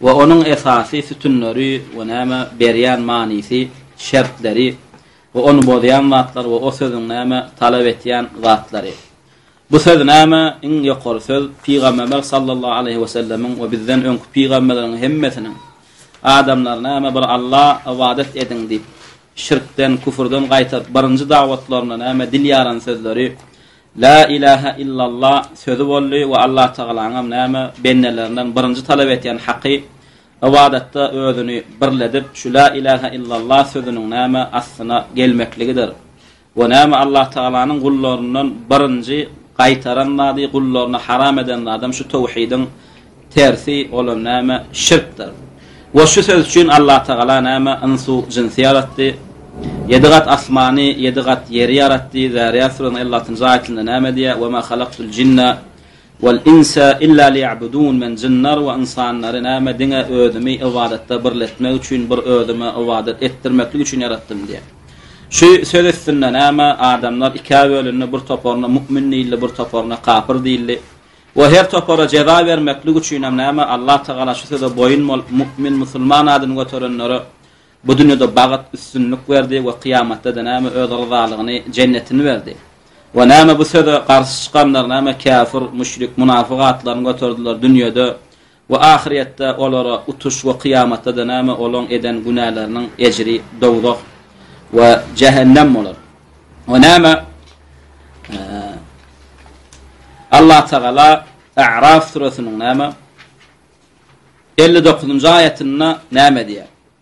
we onuň esasy sütünleri we näme berýän manysy, şertleri we ony bozýan zatlar we o sözüň näme talap etýän zatlary. Bu söz näme? Iň ýokary söz Pygamberler sallallahu aleýhi we sellemiň we bizden öňki pygamberleriň hemmesiniň adamlar näme bir Alla ybadat ediň diýip, şirkden, küfürden gaýtaryp birinji dawatlarynda näme dil ýaran sözleri La ilaha illallah sözi boldy we Allatagalanyňam näme bendelerinden birinji talap etýän haky, ybadatda özüni birledip, şu la ilaha illallah sözüniň näme astyna gelmekligidir. We näme Allatagalanyň gullaryndan birinji gaýtaran zady, gullaryna haram eden zadam şu towhidiň Tersi, olam näme? Şirkdir. We şu söz üçin Allatagala näme? Ynsu, jynsi ýaratdy. Ýedi gat asmany, ýedi gat ýeri ýaratdy. Zäriýat suranyň elli altynjy aýatynda näme diýýär? Wema halaktul jinne Wal insa illa liýabudun Men jynlar we ynsanlary näme? Diňe Özümi ybadatda birletmek üçin, bir Özüme ybadat etdirmeklik üçin ýaratdym diýýär. Şu söz üstünde näme? Adamlar ikä bölündi, bir toparyna mü'min diýildi, bir toparyna kapyr diýildi. We her topara jeza bermeklik üçinem näme, Allah Tagala şu söze boýun bolup, mu'min, musulman adyny göterenlere bu dünýede bagt, üstünlik berdi we kyýamatda-da näme, Öz ryzalygyny, jennetini berdi. We näme, bu söze garşy çykanlar näme, käfir, müşrik, munafyk atlaryny göterdiler, dünýede We ahyrýetde olara utuş we kyýamatda-da näme, olaň eden günäleriniň ejri dowzah we jähennem bolar. We näme, Allah Tagala A'raf süresiniň näme, elli dokuzynjy aýatynda näme diýýär?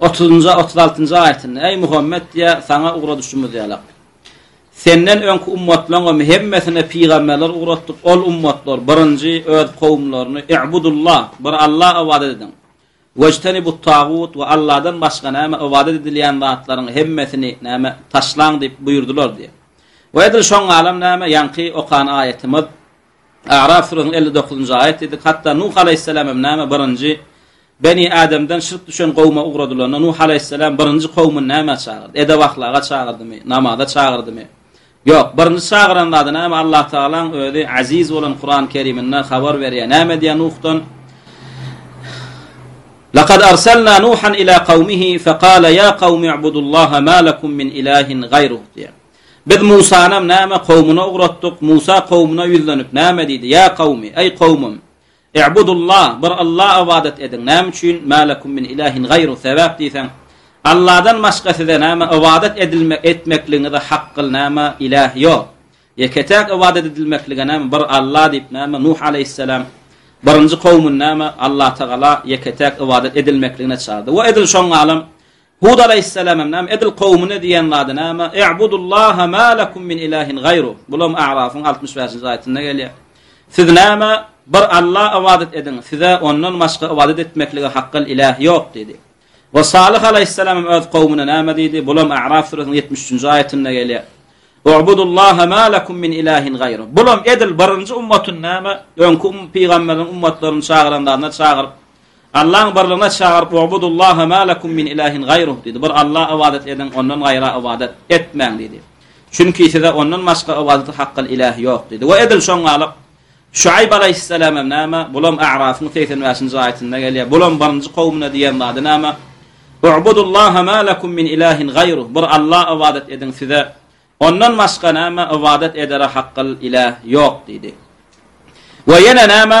Otuzynjy, otuz altynjy aýatynda, Eý, Muhammet, diýe, saňa ugradyşymyz ýalak. Senden öňki ummatlaryň hem hemmesine pygamberleri ugratdyk, ol ummatlar, birinji, öz kowumlaryny, I'budullah, bir Alla ybadat ediň, wejtenibut-tagut, we Alladan başga, näme, ybadat edilýän zatlaryň hemmesini, näme, taşlaň diýip buýurdylar, diýe. We edil şoňalam, näme, ýaňky okan aýatymyz, A'raf süresiniň elli dokuzynjy aýatydy. Hatda Nuh aleýhissalam hem näme birinji Beni Ademden şirk düşen gowma ugradylanda Nuh aleýhissalam birinji kowmuny näme çagyrdy? Edep ahlaga çagyrdymy? Namaza çagyrdymy? Ýok, birinji çagyran zady näme Allah Taalaň özi Aziz bolan Kuran Keriminde habar berýär. Näme diýär Nuhdan? Laqad arsalna Nuhan ila qawmihi faqala ya qawmi ibudullaha ma lakum min ilahin gayruh diýär. Biz Musanam näme kowmuna ugratdyk, Musa kowmuna ýüzlenip, näme diýdi, Ýa kowmi, eý kowmym, I'budullaha, bir Alla ybadat ediň, näme üçin, Mä lekum min ilahin gaýru, sebäp diýseň, Alladan başga size näme ybadat edilmek, etmekligiňize hakgyl näme iläh ýok, ýeke-täk ybadat edilmeklige näme bir Alla diýip, näme Nuh aleýhisselam birinji kowmuny näme Allatagala ýeke-täk ybadat edilmekligine çagyrdy we edil şoňňalam Hud alaýhyssalamam näme, edil kowumy ne diýen zady näme, I'budullaha ma lekum min ilahin gaýru. Bulam A'rafyň altmyş bäşinji aýatynda gelýär. Siz näme, bir Alla ybadat ediň, size ondan başga ybadat etmeklige hakgal iläh ýok diýdi. We Salyh alaýhyssalamam öz kowumyna näme diýdi, bulam A'raf süresiniň ýetmiş üçünji aýatynda gelýär. U'budullaha ma lekum min ilahin gaýru. Bulam edil birinji ummatyn näme, öňki pygamberiň ummatlaryny çagyran zadyna çagyryp, Allaň birligine çagyryp, U'budullaha ma lekum min ilahin gaýruh diýdi. Bir Alla ybadat ediň, ondan gaýra ybadat etmäň diýdi. Çünki size ondan başga ybadaty hak kyl ilah ýok diýdi. We edil şoňalyk Şuaýb alaýhyssalam hem näme? Bulam A'rafyň segsen bäşinji aýatynda gelýär. Bulam birinji kowmuna diýen zady näme? U'budullaha ma lekum min ilahin gaýruh. Bir Alla ybadat ediň, size ondan başga näme ybadat edere hak kyl ilah ýok diýdi. We ýene näme?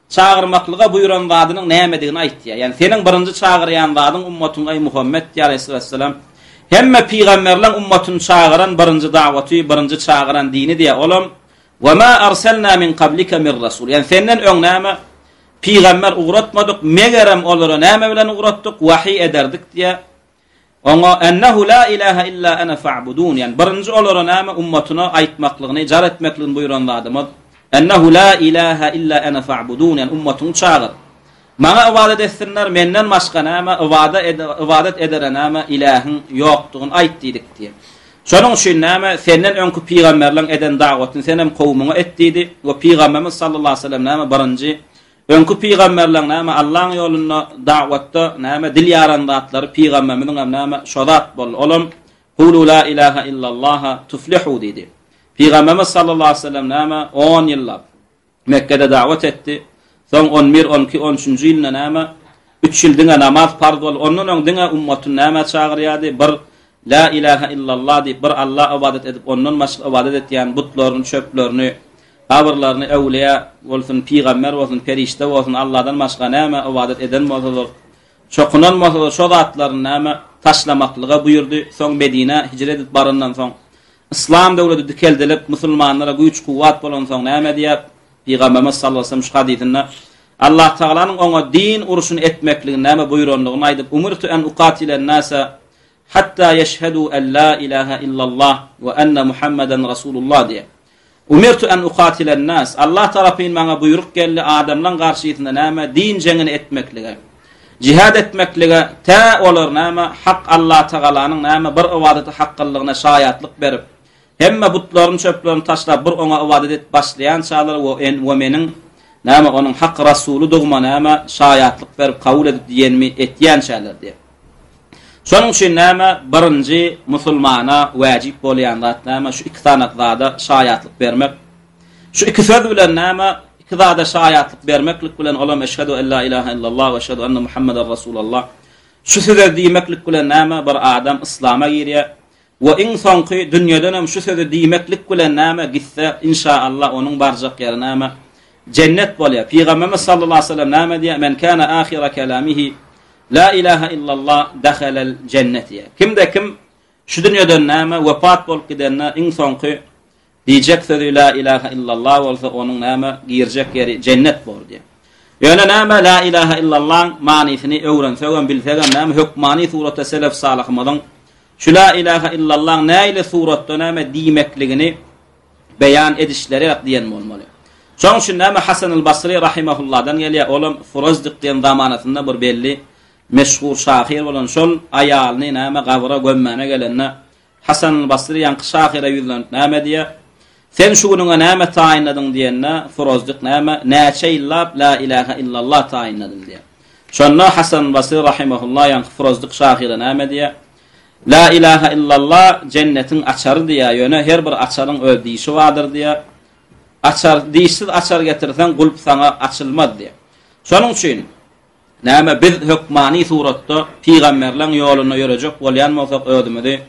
Çagyrmaklyga buýran zadynyň nämedigini aýtýar. Ýagny seniň birinji çagyrýan zadyň ummatyň eý Muhammet diýýär Resul aleyhisselam. Hemme pygamberleň ummatyny çagyran birinji dagwaty, birinji çagyran dini diýýär. Olam, Wa ma arsalna min qablika mir rasul. Ýagny senden öň näme pygamber ugratmadyk, megerem olary näme bilen ugratdyk, wahyý ederdik diýýär. Oňa, Ennehu la ilahe illa ene fa'budun, ýagny birinji olara näme ummatyna aýtmaklygyny, jar etmekligini buýran Zadymyz, Ennehu la ilahe illa ene fa'budun, ýagny ummatyňy çagyr. Maňa ybadat etsinler, menden başga näme ybada ybadat edere näme ilähiň ýokdugyny aýt diýdik diýen. Şonuň üçin näme senden öňki pygamberleriň eden dagwatyny senem kowumyňa et diýdi we pygamberimiz sallallahu aleyhi ve sellem näme birinji Öňki pygamberleň näme Allaň ýolunda dawatda näme dil ýaran zatlary pygambermiziňem näme şo zat boldy olam Kulu la ilaha illallaha tuflihu diýdi. Pygambermiz sallallahu aleyhi ve sellem näme on ýyllap Mekgede dawat etdi. Soň on bir on iki on üçünji ýylynda näme Üç ýyl diňe namaz parz boldy. Ondan öň diňe ummatyn nämä çagyrýardy? Bir Lä ilähä illallah diýip, bir Alla ybadat edip, ondan başga ybadat etýän butlaryny, çöplerini, gabyrlaryny, äwliýa bolsun, pygamber bolsun, perişde bolsun, Alladan başga nämä ybadat eden bolsalar, çokunan bolsalar, şo zatlaryny nämä taşlamaklyga buýurdy. Soň Medinä hijret edip barandan soň, Yslam döwleti dikeldilip, musulmanlara güýç-kuwwat bolansoň näme diýer? Pygamberimiz sallallahu aleýhi we sellem şu hadysynda Allah Tagalanyň oňa din urşuny etmekligini näme buýrandygyny aýdyp, Umirtu an ukatilen nasa hatta ýeşhedu alla ilaha illallah we anna Muhammeden rasulullah diýer. Umirtu an uqatilen nas, Allah tarapyn maňa buýruk geldi adamlaň garşysynda näme, din jeňini etmeklige, jihad etmeklige, tä olar näme, Hak Allatagalanyň näme bir ybadaty hakgylygyna şaýatlyk berip, hemme butlaryny çöplerini taşlap bir oňa ybadat edip başlaýançalar we en we meniň näme onuň Hak Rasulydygyma näme şaýatlyk berip kabul edip diýenimi etýänçalar diýip. Şonuň üçin näme birinji musulmana wäjip bolýan zat näme şu iki sany zada şaýatlyk bermek. Şu iki söz bilen näme iki zada şaýatlyk bermeklik bilen olam eşhedü ella ilaha illallah we eşhedü enne Muhammeden Resulullah. Şu sözi diýmeklik bilen näme bir adam islama girýär. We iň soňky, dünýedenem şu sözi diýmeklik bilen näme gitse, inşa Allah, onuň barjak ýeri näme? Jennet bolýar. Pygamberimiz sallallahu aleýhi we sellem näme diýýär? Men kana ahira kalamihi La ilaha illallah dahalal jennet diýýär. Kimde kim şu dünýeden näme wepat bolup gidende iň soňky Diýjek sözi La ilahe illallah bolsa onuň näme girjek ýeri jennet bordy. Ýöne näme La ilahe illallaň manysyny öwrensegem bilsegem näme hökmany suratda selef salyhymyzyň şu La ilahe illallaň näile suratda näme diýmekligini beýan edişlerek diýen bolmaly. Şoň üçin näme Hasanul Basri rahimahulladan gelýär olam Furazdyk diýen zamanasynda bir belli meşhur şahyr bolan şol aýalyny näme gabra gömmäne gelende Hasan al-Basry ýaňky şahyra ýüzlenip näme diýýär? Sen şu günüňe näme taýynladyň diýende, Furazjyk näme, näçe ýyllap La ilahe illallah taýynladym diýýär. Şonda Hasan al-Basry rahimehullah ýaňky Furazjyk şahyra näme diýýär? La ilahe illallah jennetiň açary diýýär, ýöne her bir açaryň öz dişi bardyr diýýär. Açar, dişsiz açar getirseň, gulp saňa açylmaz diýýär. Şonuň üçin Näme biz hökmany suratda pygamberleň ýolunda ýörejek bolýan bolsak özümizi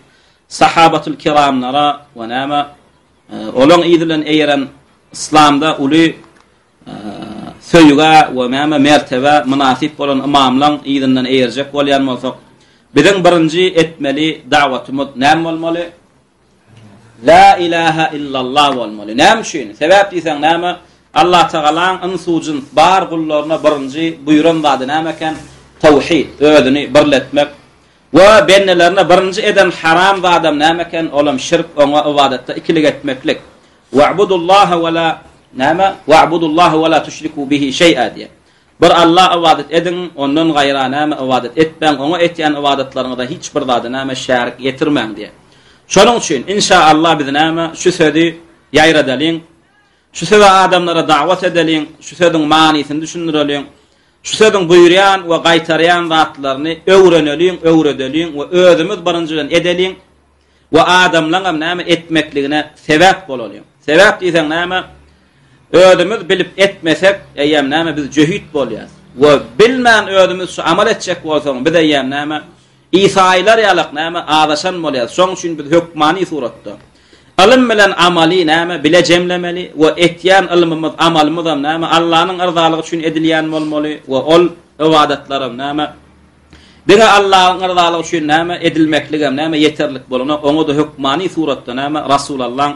Sahabatul kiramlara we näme olaň yzy bilen eýeren yslamda uly söýgä we näme mertebä mynasyp bolan ymamlaň yzyndan eýerjek bolýan bolsak biziň birinji etmeli dawatymyz näme bolmaly? La ilaha illallah bolmaly. Näme üçin? Sebäp diýseň näme? Allah Tagalaň ynsu jins bar gullaryna birinji buýran zady näme eken? Tawhid, özüni birletmek. We bendelerine birinji eden haram zadam näme eken? Olam şirk, oňa ybadatda ikilik etmeklik. Wa'budullaha we la näme? Wa'budullaha we la tüşriku bihi şeý'a diýen. Bir Alla ybadat ediň, Ondan gaýra näme ybadat etmäň, Oňa etýän ybadatlaryňyza hiç bir zady näme şärik ýetirmäň diýýär. Şonuň üçin, inşa Alla biz näme, şu sözi ýaýradalyň, şu söze adamlara dawat edeliň, şu sözüň manysyny düşündireliň, şu sözüň buýurýan we gaýtarýan zatlaryny öwreneliň, öwredeliň we özümiz birinjiden edeliň, we adamlaňam näme etmekligine sebäp bolalyň. Sebäp diýseň näme? Özümiz bilip etmesek, eýýäm näme biz jöhit bolýas. We bilmän özümiz şu amal etjek bolsaň, biz eýýäm näme? Isaýylar ýalak näme azaşan bolýas. Şoň üçin biz hökmany suratda ylym bilen amaly näme bile jemlemeli we etýän ylmymyz, amalymyzam näme Allanyň yrzalygy üçin edilýän bolmaly we ol ybadatlaram näme Diňe Allahyň yzalygy üçin näme edilmekligem, näme ýeterlik bolanok, oňa-da hökmany suratda näme Rasulallaň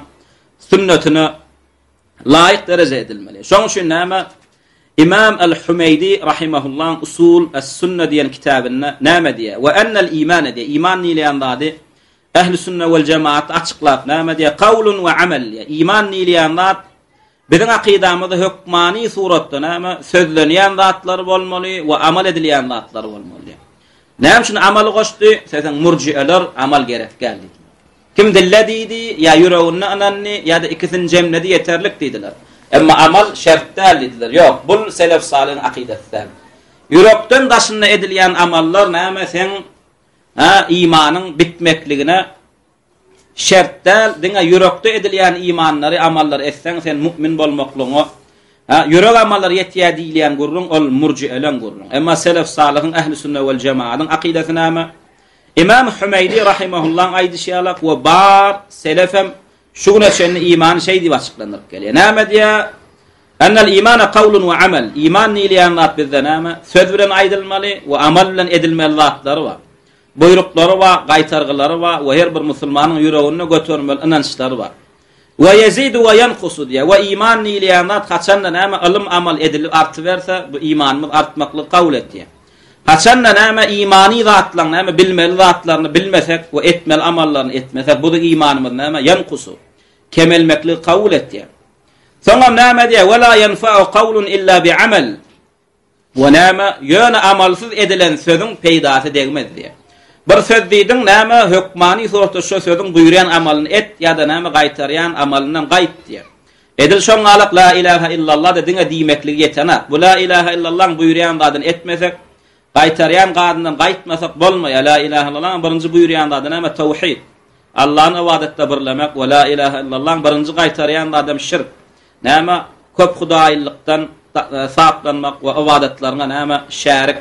sünnetine laýyk derejede edilmeli. Şoň üçin näme Imam al-Humeýdi rahimahullaň Usul as-Sunna diýen kitabynda näme diýýär? Wa annal iman diýýär. Iman diýilýän zady Ähli sünne wal jemaat açyklap näme diýýär? Kawlun we amel diýýär. Iman diýilýän zat biziň akydamyzda hökmany suratda näme? Sözlenýän zatlar bolmaly we amal edilýän zatlar bolmaly diýýär. Näme üçin amaly goşdy? Söýseň murjieler amal gerek däl diýdi. Kim dille diýdi, ýa ýüreginde ynandy, ýa-da ikisini jemledi ýeterlik diýdiler. Emma amal şert däl diýdiler. Ýok, bul selef salyň akydasy däl. Ýürekden daşynda edilýän amallar näme? Seň A. Imanyň bitmekligine şert däl, diňe ýürekde edilýän imanlary amallar etseň sen mu'min bolmaklygyňa A. Ýürek amallar ýetýär diýilýän gürrüň ol murjieleň gürrüň. Emma selef salyhyň ähli sünne wal jemaanyň akydasy näme? Imam Hümeýdi rahimahullaň aýdyşy ýalak we bar selefem Şu güne çenli iman şeý diýip açyklandyryp gelýär. Näme diýýär? Ennel imana kawlun we amel. Iman diýilýän zat bizde näme? Söz bilen aýdylmaly we amal bilen edilmeli zatlary bar. Buýruklary bar, gaýtargylary bar we her bir musulmanyň ýüreginde götermeli ynançlary bar. We yezidu we yankusu diýýär. We iman diýilýän zat haçanda näme? Ylym, amal edilip artyberse, bu imanymyz artmaklygy kabul etýär. Haçanda näme imany zatlaryň näme bilmeli zatlaryny bilmesek we etmeli amallaryny etmesek, buzy imanymyz näme ýenkusu, kemelmekligi kabul etýär. Soňam näme diýýär? Ve la ýenfa'u kawlun illa bi amel. We näme ýöne amalsyz edilen sözüň peýdasy degmez diýýär. Bir söz diýdiň näme hökmany sorta şo sözüň buýurýan amalyny et ýa-da näme gaýtarýan amalyndan gaýt diýýär. Edil şoň galak La ilahe illallah-da diňe diýmekligi ýetenak. Bu La ilahe illallahyň buýurýan zadyny etmesek, gaýtarýan gadyndan gaýtmasak bolmaýar. La ilahe illallahyň birinji buýurýan zady näme? Tawhid. Allany ybadatda birlemek we La ilahe illallahyň birinji gaýtarýan zady hem şirk. Näme? Köp hudaýylykdan saplanmak we ybadatlaryňa näme? Şärik,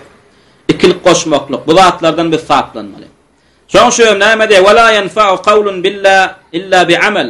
ikilik goşmaklyk. Bu zatlardan biz saplanmaly. Şoň üçin hem näme diýýär? Wala ýenfa'u kawlun billa illa bi'amel.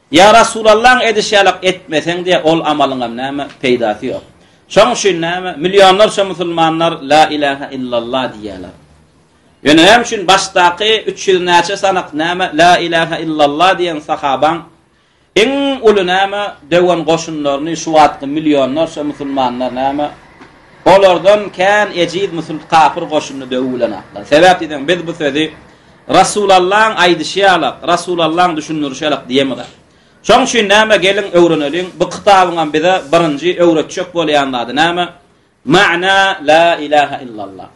Ýa Rasulallaň edişi ýalak etmeseň-de ol amalyňam näme, peýdasy ýok. Şoň üçin näme, millionlarça musulmanlar La ilahe illallah diýýärler. Ýöne näme üçin başdaky üç ýüz näçe sanak näme, La ilahe illallah diýen sahabaň iň uly näme, döwen goşunlaryny şu wagtky millionlarça musulmanlar näme, olardan kän ejiz musul kafir goşunyny döwüp bilenaklar. Sebäp diýseň biz bu sözi Rasulallaň aýdyşy ýalak, Rasulallaň düşündirişi ýalak diýemizä. Şoň üçin näme geliň öwreneliň, bu kitabyňam bize birinji öwretjek bolýan zady näme? Mana la ilaha illallah.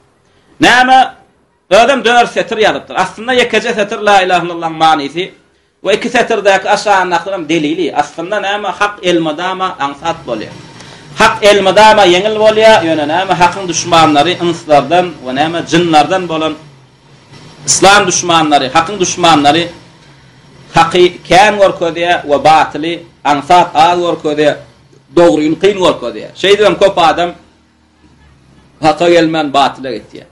Näme? Özem dört setir ýazypdyr. Aslynda ýekeje setir la ilaha illallahyň manysy Bu iki setirdäki aşagyndakylryň delili, aslynda näme, hak elmydama aňsat bolýar. Hak elmydama ýeňil bolýar, ýöne näme, hakyň duşmanlary ynslardan we näme, jynlardan bolan yslam duşmanlary, hakyň duşmanlary haky kän görkezýär we batyly aňsat az görkezýär, dogryny kyn görkezýär. Şeýdibem köp adam haka gelmän batyla gitýär.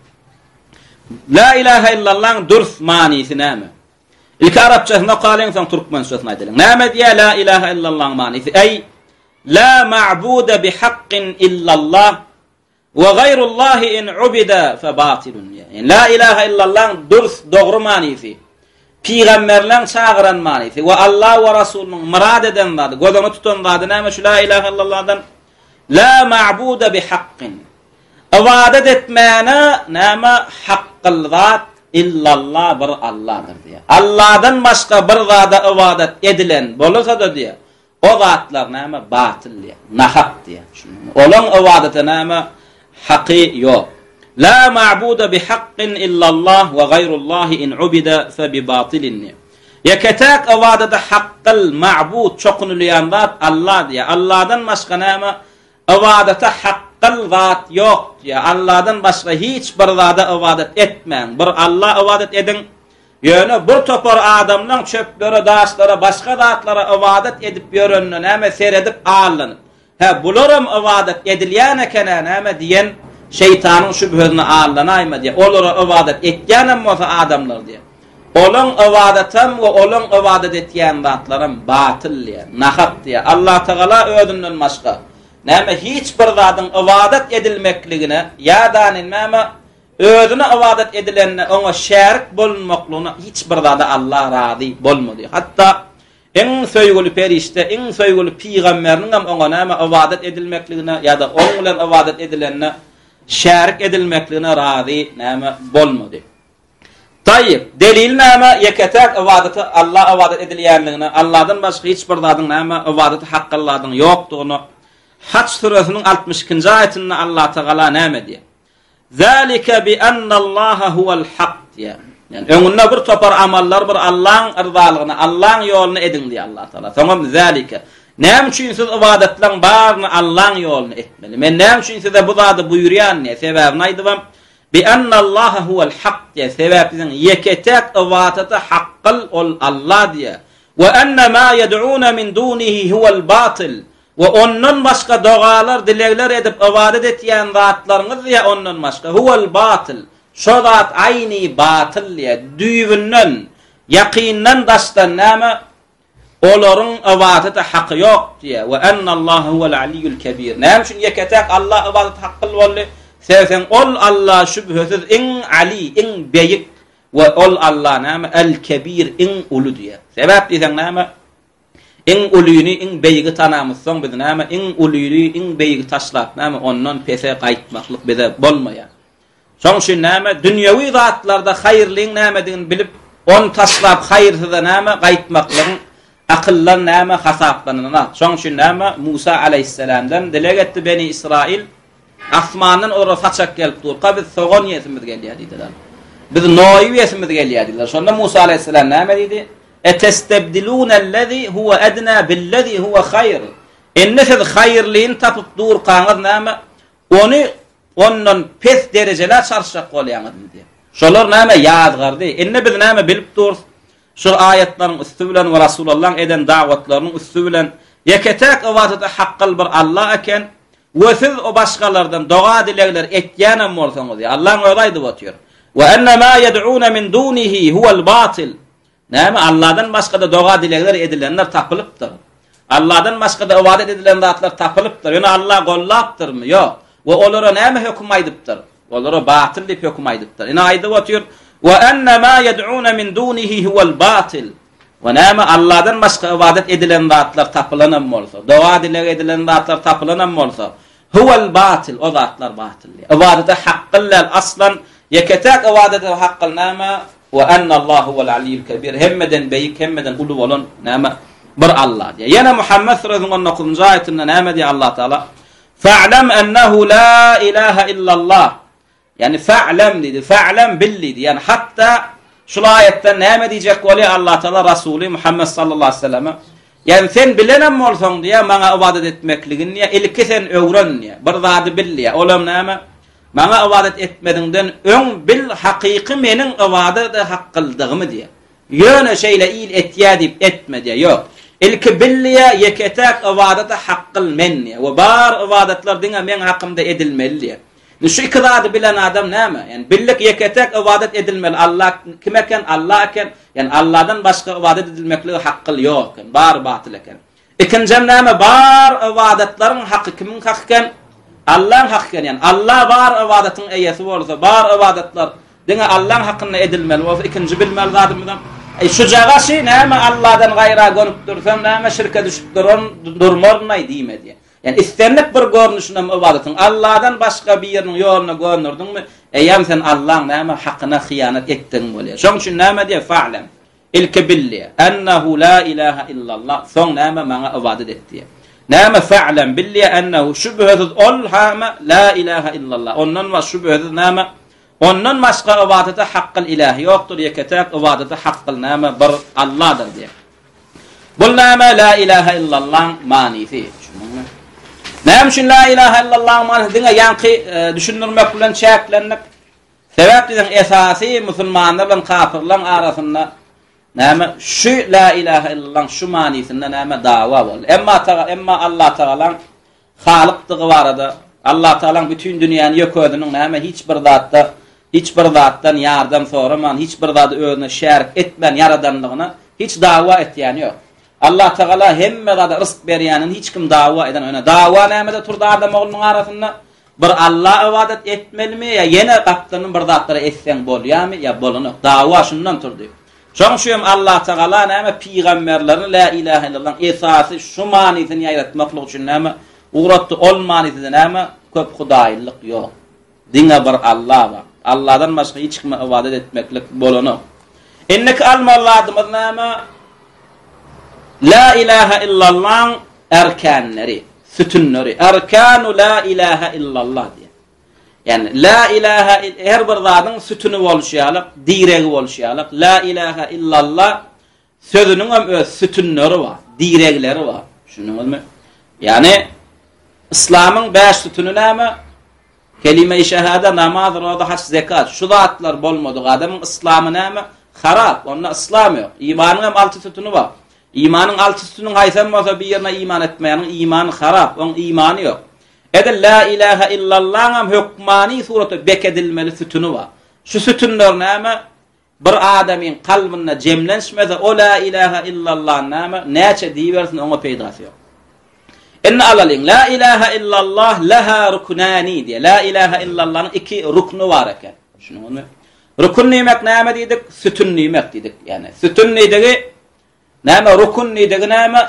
La ilahe illallah'yň dürs manysy näme? Ilki arapçasyny okalyň, soň türkmençesini aýdalyň. Näme diýýär La ilaha illallahyň manysy? Eý, La ma'bude bi haqqin illallah we gayrullahi in ubida fe batilun. Yani, la ilaha illallah dürs, dogry manysy. Pygamberleň çagyran manysy we Allah we Rasulnyň murad eden zady, gözüňi tutan zady näme şu la ilaha illallahdan La ma'bude bi haqqin. Ybadat etmäne näme hakgyl zat illallah bir Allahdyr diýýär. Allahdan başga bir zada ybadat edilen bolsa-da diýýär, o zatlar näme batyl diýýär, nahak diýýär. Şunuň. Olaň ybadaty näme Haky ýok. La ma'bude bi haqqin illallah we gaýrullahi in ubide fe bi batilini. Ýeke-täk ybadada hakgyl, ma'bud, çokunylýan zat Alladyr. Ýa Alladan başga näme? Ybadata hakgyl zat ýok. Ýa Alladan başga hiç bir zada ybadat etmäň. Bir Alla ybadat ediň. Ýöne bir topar adamlaň çöplere, daşlara, başga zatlara ybadat edip ýörenine näme seredip, allanyp. Hä, bularam ybadat edilýän eken-ä näme diýen şeýtanyň şübhesine allanaýma diýýär. Olara ybadat etýänem bolsa adamlar diýýär. Olaň ybadatam we olaň ybadat etýän zatlaram batyl diýýär, nahak diýýär. Allatagala Özünden başga, näme, hiç bir zadyň ybadat edilmekligine ýa-da näme, Özüne ybadat edilende oňa şärik bolunmaklygyna hiç bir zada Allah razy bolmady. Hatda Iň söýgüli perişde, iň söýgüli pygamberiniňem oňa näme ybadat edilmekligine ýa-da onuň bilen ybadat edilenine şärik edilmekligine razy näme bolmady. Taýýyp, delil näme ýeke-täk ybadata Alla ybadat edilýänligine, Alladan başga hiç bir zadyň näme ybadaty hak Alladyň ýokdugyna. Haç süresiniň altmyş ikinji aýatynda Allatagala näme diýýär? Zalika bi annallaha huwal hak diýýär. Ýani öňünde bir topar amallar bir Allaň yrzalygyna, Allaň ýoluna ediň diýýär Allah Taala. Soňam zalika. Näme üçin siz ybadatlaň baryny Allaň ýoluna etmeli? Men näme üçin size bu zady buýurýan diýýär. Sebäbini aýdybam bi annallaha huwal hak diýýär. Sebäp siziň ýeke-täk ybadaty hak kyl ol Allah diýýär. Wa anna ma yed'una min dunihi huwal batyl. We Ondan başga dogalar, dilegler edip ybadat etýän zatlaryňyz ýa Ondan başga, huwel batyl, şo zat aýny batyl ýa, düýbünden, ýakyndan, daşdan, näme, olaryň ybadata haky ýokdy ýa, we ennallaha huwel aliýul kebir, näme üçin ýeke-täk Alla ybadata hakykly boldy, sebseň Ol, Alla, şübhesiz, iň aly, iň beýik, we Ol, Alla, näme, el-kebir, iň uludy ýa. Sebäp diýseň näme, Iň ulyny, iň beýigi tanamyzsoň biz näme, iň ulyny, iň beýigi taşlap näme, ondan pese gaýtmaklyk bize bolmaýar. Şoň üçin näme, dünýewi zatlarda haýyrlyň nämedigini bilip, ony taşlap haýyrsyza näme, gaýtmaklygyň akyldan näme, hasaplanylanok. Şoň üçin näme, Musa alaýhyssalamdan dileg etdi Beni Ysraýyl, Asmandan ora saçak gelip durka biz sogan ýesimiz gelýär diýdiler. Biz noýu ýesimiz gelýär diýdiler. Şonda Musa aleyhisselam näme diýdi? Etestebdilunellezî huwa edna billezî huwa haýr. Indi siz haýyrlyny tapyp durkaňyz näme? Ony ondan pes derejelä çalşak bolýaňyz diýdi. Şolar näme ýazgardy. Indi biz näme bilip durus? Şu aýatlaryň üsti bilen we Rasulullahyň eden dawatlarynyň üsti bilen ýeke-täk ybadat hakgal bir Allah eken. We siz o başgalardan doga-dilegler etýänem bolsaňyz, ýa Allaň özi aýdyp otyr, Ve enne ma yed'une min dunihi huwel batil. Näme Allahdan başgada doga dilegler edilenler tapylypdyr. Allahdan başgada ybadat edilen zatlar tapylypdyr. Ýöne Allah gollapdyrmy? Ýok. We olara näme höküm aýdypdyr? Olara batyl diýip höküm aýdypdyr. Ine aýdyp otyr, Ve enne ma yed'une min dunihi huwel batil. We näme Alladan başga ybadat edilen zatlar tapylan hem bolsa, doga-dileg edilen zatlar tapylan hem bolsa, huwel batyl, o zatlar batyldyr. Ybadata hakgyl däl, aslan ýeke-täk ybadata hakgyl näme? We ennallah huwel aliyul kebir, hemmeden beýik, hemmeden uly bolan näme? Bir Allah diýýär. Ýene Muhammet suresynyň on dokuzynjy aýatynda näme diýýär Allah Taala? Fa'lem ennehu la ilaha illallah. Ýagny fa'lem diýdi. Fa'lem bil diýdi. Ýagny hatda şul aýatda näme diýjek bolýar Allah Taala Rasuly Muhammet sallallahu aleyhi ve selleme? Ýagny sen bilenem bolsaň diýä, maňa ybadat etmekligini diýä, ilki sen öwren diýä, bir zady bil diýä. Olam näme? Maňa ybadat etmediňden öň bil hakyky meniň ybadat hakyldygymy diýä. Ýöne şeýle il etýä diýip etme diýä. Ýok. Ilki bil diýä, ýeke-täk ybadat hakyl men diýä. We bar ybadatlar diňe men hakymda edilmeli diýä. Indi şu iki zady bilen adam näme? Ýani birlik ýeke-täk ybadat edilmeli Alla kim eken? Alla eken. Ýani Alladan başga ybadat edilmeklige hakgyl ýok eken. Bary batyl eken. Ikinjiden näme? Bar ybadatlaryň haky kimiň haky eken? Allaň haky eken. Ýani Alla bar ybadatyň eýesi bolsa, bar ybadatlar diňe Allaň hakynda edilmeli bolsa, ikinji bilmeli zadymyzam. Eý şu jagaşy näme Alladan gaýra gönükdirsem, näme şirke düşüp duran durmaryn aý diýmedi. Ýa islendik bir görnüşinem ybadatyň Alladan başga biriniň ýoluna gönderdiňmi, eýýäm sen Allaň näme hakyna hyýanat etdigiň bolýar. Şoň üçin näme diýer? Fa'lem. Ilki bil diýer. Ennehu la ilaha illallah. Soň näme maňa ybadat et diýer. Näme fa'lem bil diýer? Ennehu şübhesiz ol hama la ilaha illallah. Ondan başga şübhesiz näme Ondan başga ybadata hak kyl iläh ýokdur, ýeke-täk ybadata hak kyl näme bir Alladyr diýip. Bul näme la ilahe illallaň manysy? Düşündiňmi? Näme üçin la ilahe illallaň manysy diňe ýaňky e, düşündirmek bilen çäklendik? Sebäp diýseň esasy musulmanlar bilen kafirlaň arasynda näme şu la ilahe illallaň şu manysynda näme dawa bol. Emma ta emma Allah tagalaň Halykdygy barada, Allatagalaň bütin dünýäni ýeke özüniň näme hiç bir zatda, hiç bir zatdan ýardam soraman, hiç bir zady özüne şärik etmän ýaradandygyna hiç dawa etýän ýok. Allatagala hemme zada rysg berýänini hiç kim dawa eden ýok. Ine, dawa nämede turdy adam oglunyň arasynda? Bir Alla ybadat etmelimi ýa ýene gapdaldan bir zatlar etseň bolýamy ýa bolanok. Dawa şundan turdy. Şoň üçinem Allatagala näme pygamberlerini lä ilähä illallaň esasy şu manysyny ýaýratmaklyk üçin näme ugratdy, ol manysyda näme köp hudaýlylyk ýok. Diňe bir Alla bar. Alladan başga hiç kime ybadat etmeklik bolanok. Indiki almaly zadymyz näme? Lä ilähä illallaň erkänleri, sütünleri, erkanu lä ilähä illallah diýen. Ýani la ilaha il her bir zadyň sütüni bolşy ýaly, diregi bolşy ýaly, la ilaha illallah sözüniň hem öz sütünleri bar, diregleri bar. Düşündiňizmi? Ýani islamyň 5 sütüni näme? Kelime-i şehada, namaz, roza, hac, zekat. Şu zatlar bolmadyk adamyň islamyny näme? Harap, onda islam ýok. Imanyň hem alty sütüni bar. Imanyň alty sütüniň haýsam bolsa bir ýerine iman etmeýäniň imany harap, oň imany ýok. Edil La ilahe illallaňam hökmany surata bekedilmeli sütüni bar. Şu sütünler näme? Bir adamyň kalbynda jemlenşmese, o La ilahe illallah näme? Näçe diýibersin, oňa peýdasy ýok. Indi alalyň, La ilahe illallah leha ruknani diýe. La ilahe illallahnyň iki rukny bar eken. Şunuňmy? Rukun diýmek näme diýdik? Sütün diýmek diýdik. Ýani sütün diýdigi näme? Rukun diýdigi näme?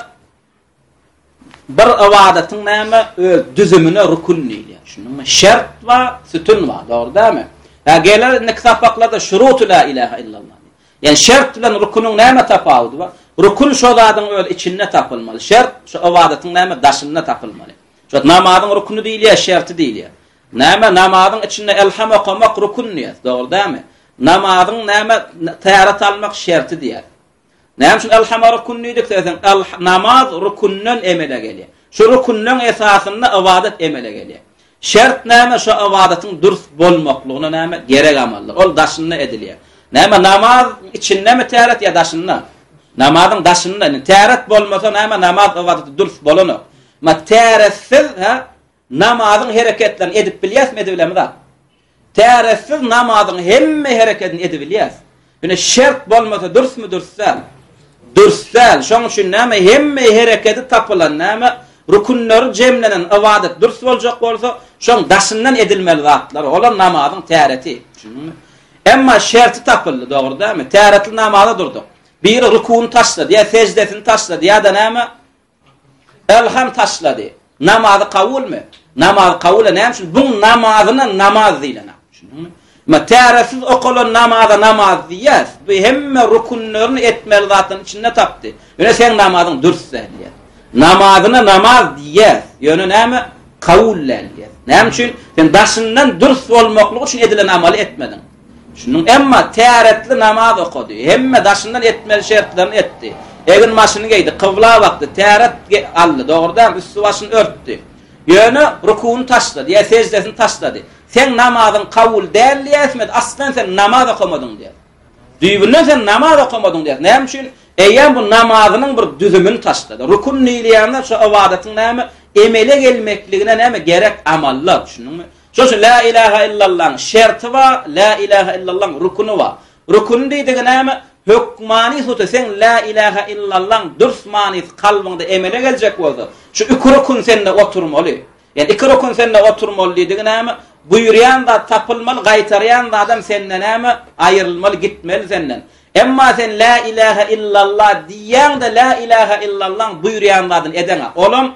Bir ybadatyň näme öz düzümine rukun diýilýär. Şunuň şert we sütün we dogry dämi? Ha geler indi kitaplarda şurut la ilaha illallah. Yani şert bilen rukunyň näme tapawudy we rukun şu zadyň öz içinde tapylmaly. Şert şu ybadatyň näme daşynda tapylmaly. Şu namazyň rukuny diýilýär, şerti diýilýär. Näme namazyň içinde elham okamak rukun diýilýär. Dogry dämi? Namazyň näme täret almak şerti diýilýär. Näme üçin al-hama rukun diýdik diýseň, al namaz rukundan emele gelýär. Şu rukunyň esasynda ybadat emele gelýär. Şert näme şu ybadatyň dürs bolmaklygyna näme gerek amallar. Ol daşynda edilýär. Näme namaz içindemi täret ýa daşynda? Namazyň daşynda. Täret bolmasa näme namaz ybadaty dürs bolanok. Ma täressiz ha Namazyň hereketlerini edip bilýäsmi, edibilemiz a? Täretsiz namazyň hemme herekedini edibilýäs. Ine şert bolmasa dürsmi dürs däl. Dürs däl. Şoň üçin näme hemme herekedi tapylan näme rukunlary jemlenen ybadat dürs boljak bolsa, şoň daşyndan edilmeli zatlar, olar namazyň täreti. Düşündiňmi? Emma şerti tapyldy, dogry dämi? Täretli namaza durduk. Biri rukuny taşlady, ýa sejdesini taşlady, ýa-da näme? Ylham taşlady. Namazy kabulmi? Namaz kabula näme üçin? Bu namazyna namaz diýlen. Düşündiňmi? Ma täresiz okalan namaza namaz diýýäs. Bu hemme rukunlaryny etmeli zatlaryň içinde tapdy. Ýöne sen namazyň dürs diýýäs. Namazyna namaz diýýäs. Ýöne näme? Kabul diýýäs. Näme üçin? Sen daşyndan dürs bolmaklyk üçin edilen amaly etmediň. Şunuň emma täretli namaz okady. Hemme daşyndan etmeli şertlerini etdi. Eginbaşyny geýdi, kybla bakdy, täret aldy, dogry däl, üsti-başyny örtdi. Ýöne rukuny taşlady, ýa seždesini taşlady. Seň namazyň kabul däl diýäsmet, aslan sen namaz okamadyň diýer. Düýbünden sen namaz okamadyň diýer. Näme üçin? Eýýäm bu namazynyň bir düzümini taşlady. Rukun diýilýänler şu ybadatyň näme emele gelmekligine näme gerek amallar, düşündiňmi? Şol üçin Lä ilahe illallaň şerti bar, Lä ilahe illallaň rukuny bar. Rukuny diýdigi näme? Hökmany huty seň Lä ilahe illallaň dürs manysy kalbyňda emele geljek bolsa, şu iki rukun sende oturmaly. Ýani iki rukun sende oturmaly diýdigi näme? Buýurýan zat tapylmaly, gaýtarýan zadam sende näme? Aýrylmaly, gitmeli senden. Emma sen Lä ilahe illallah diýýäň-de Lä ilahe illallaň buýurýan zadyny edeňä. Olam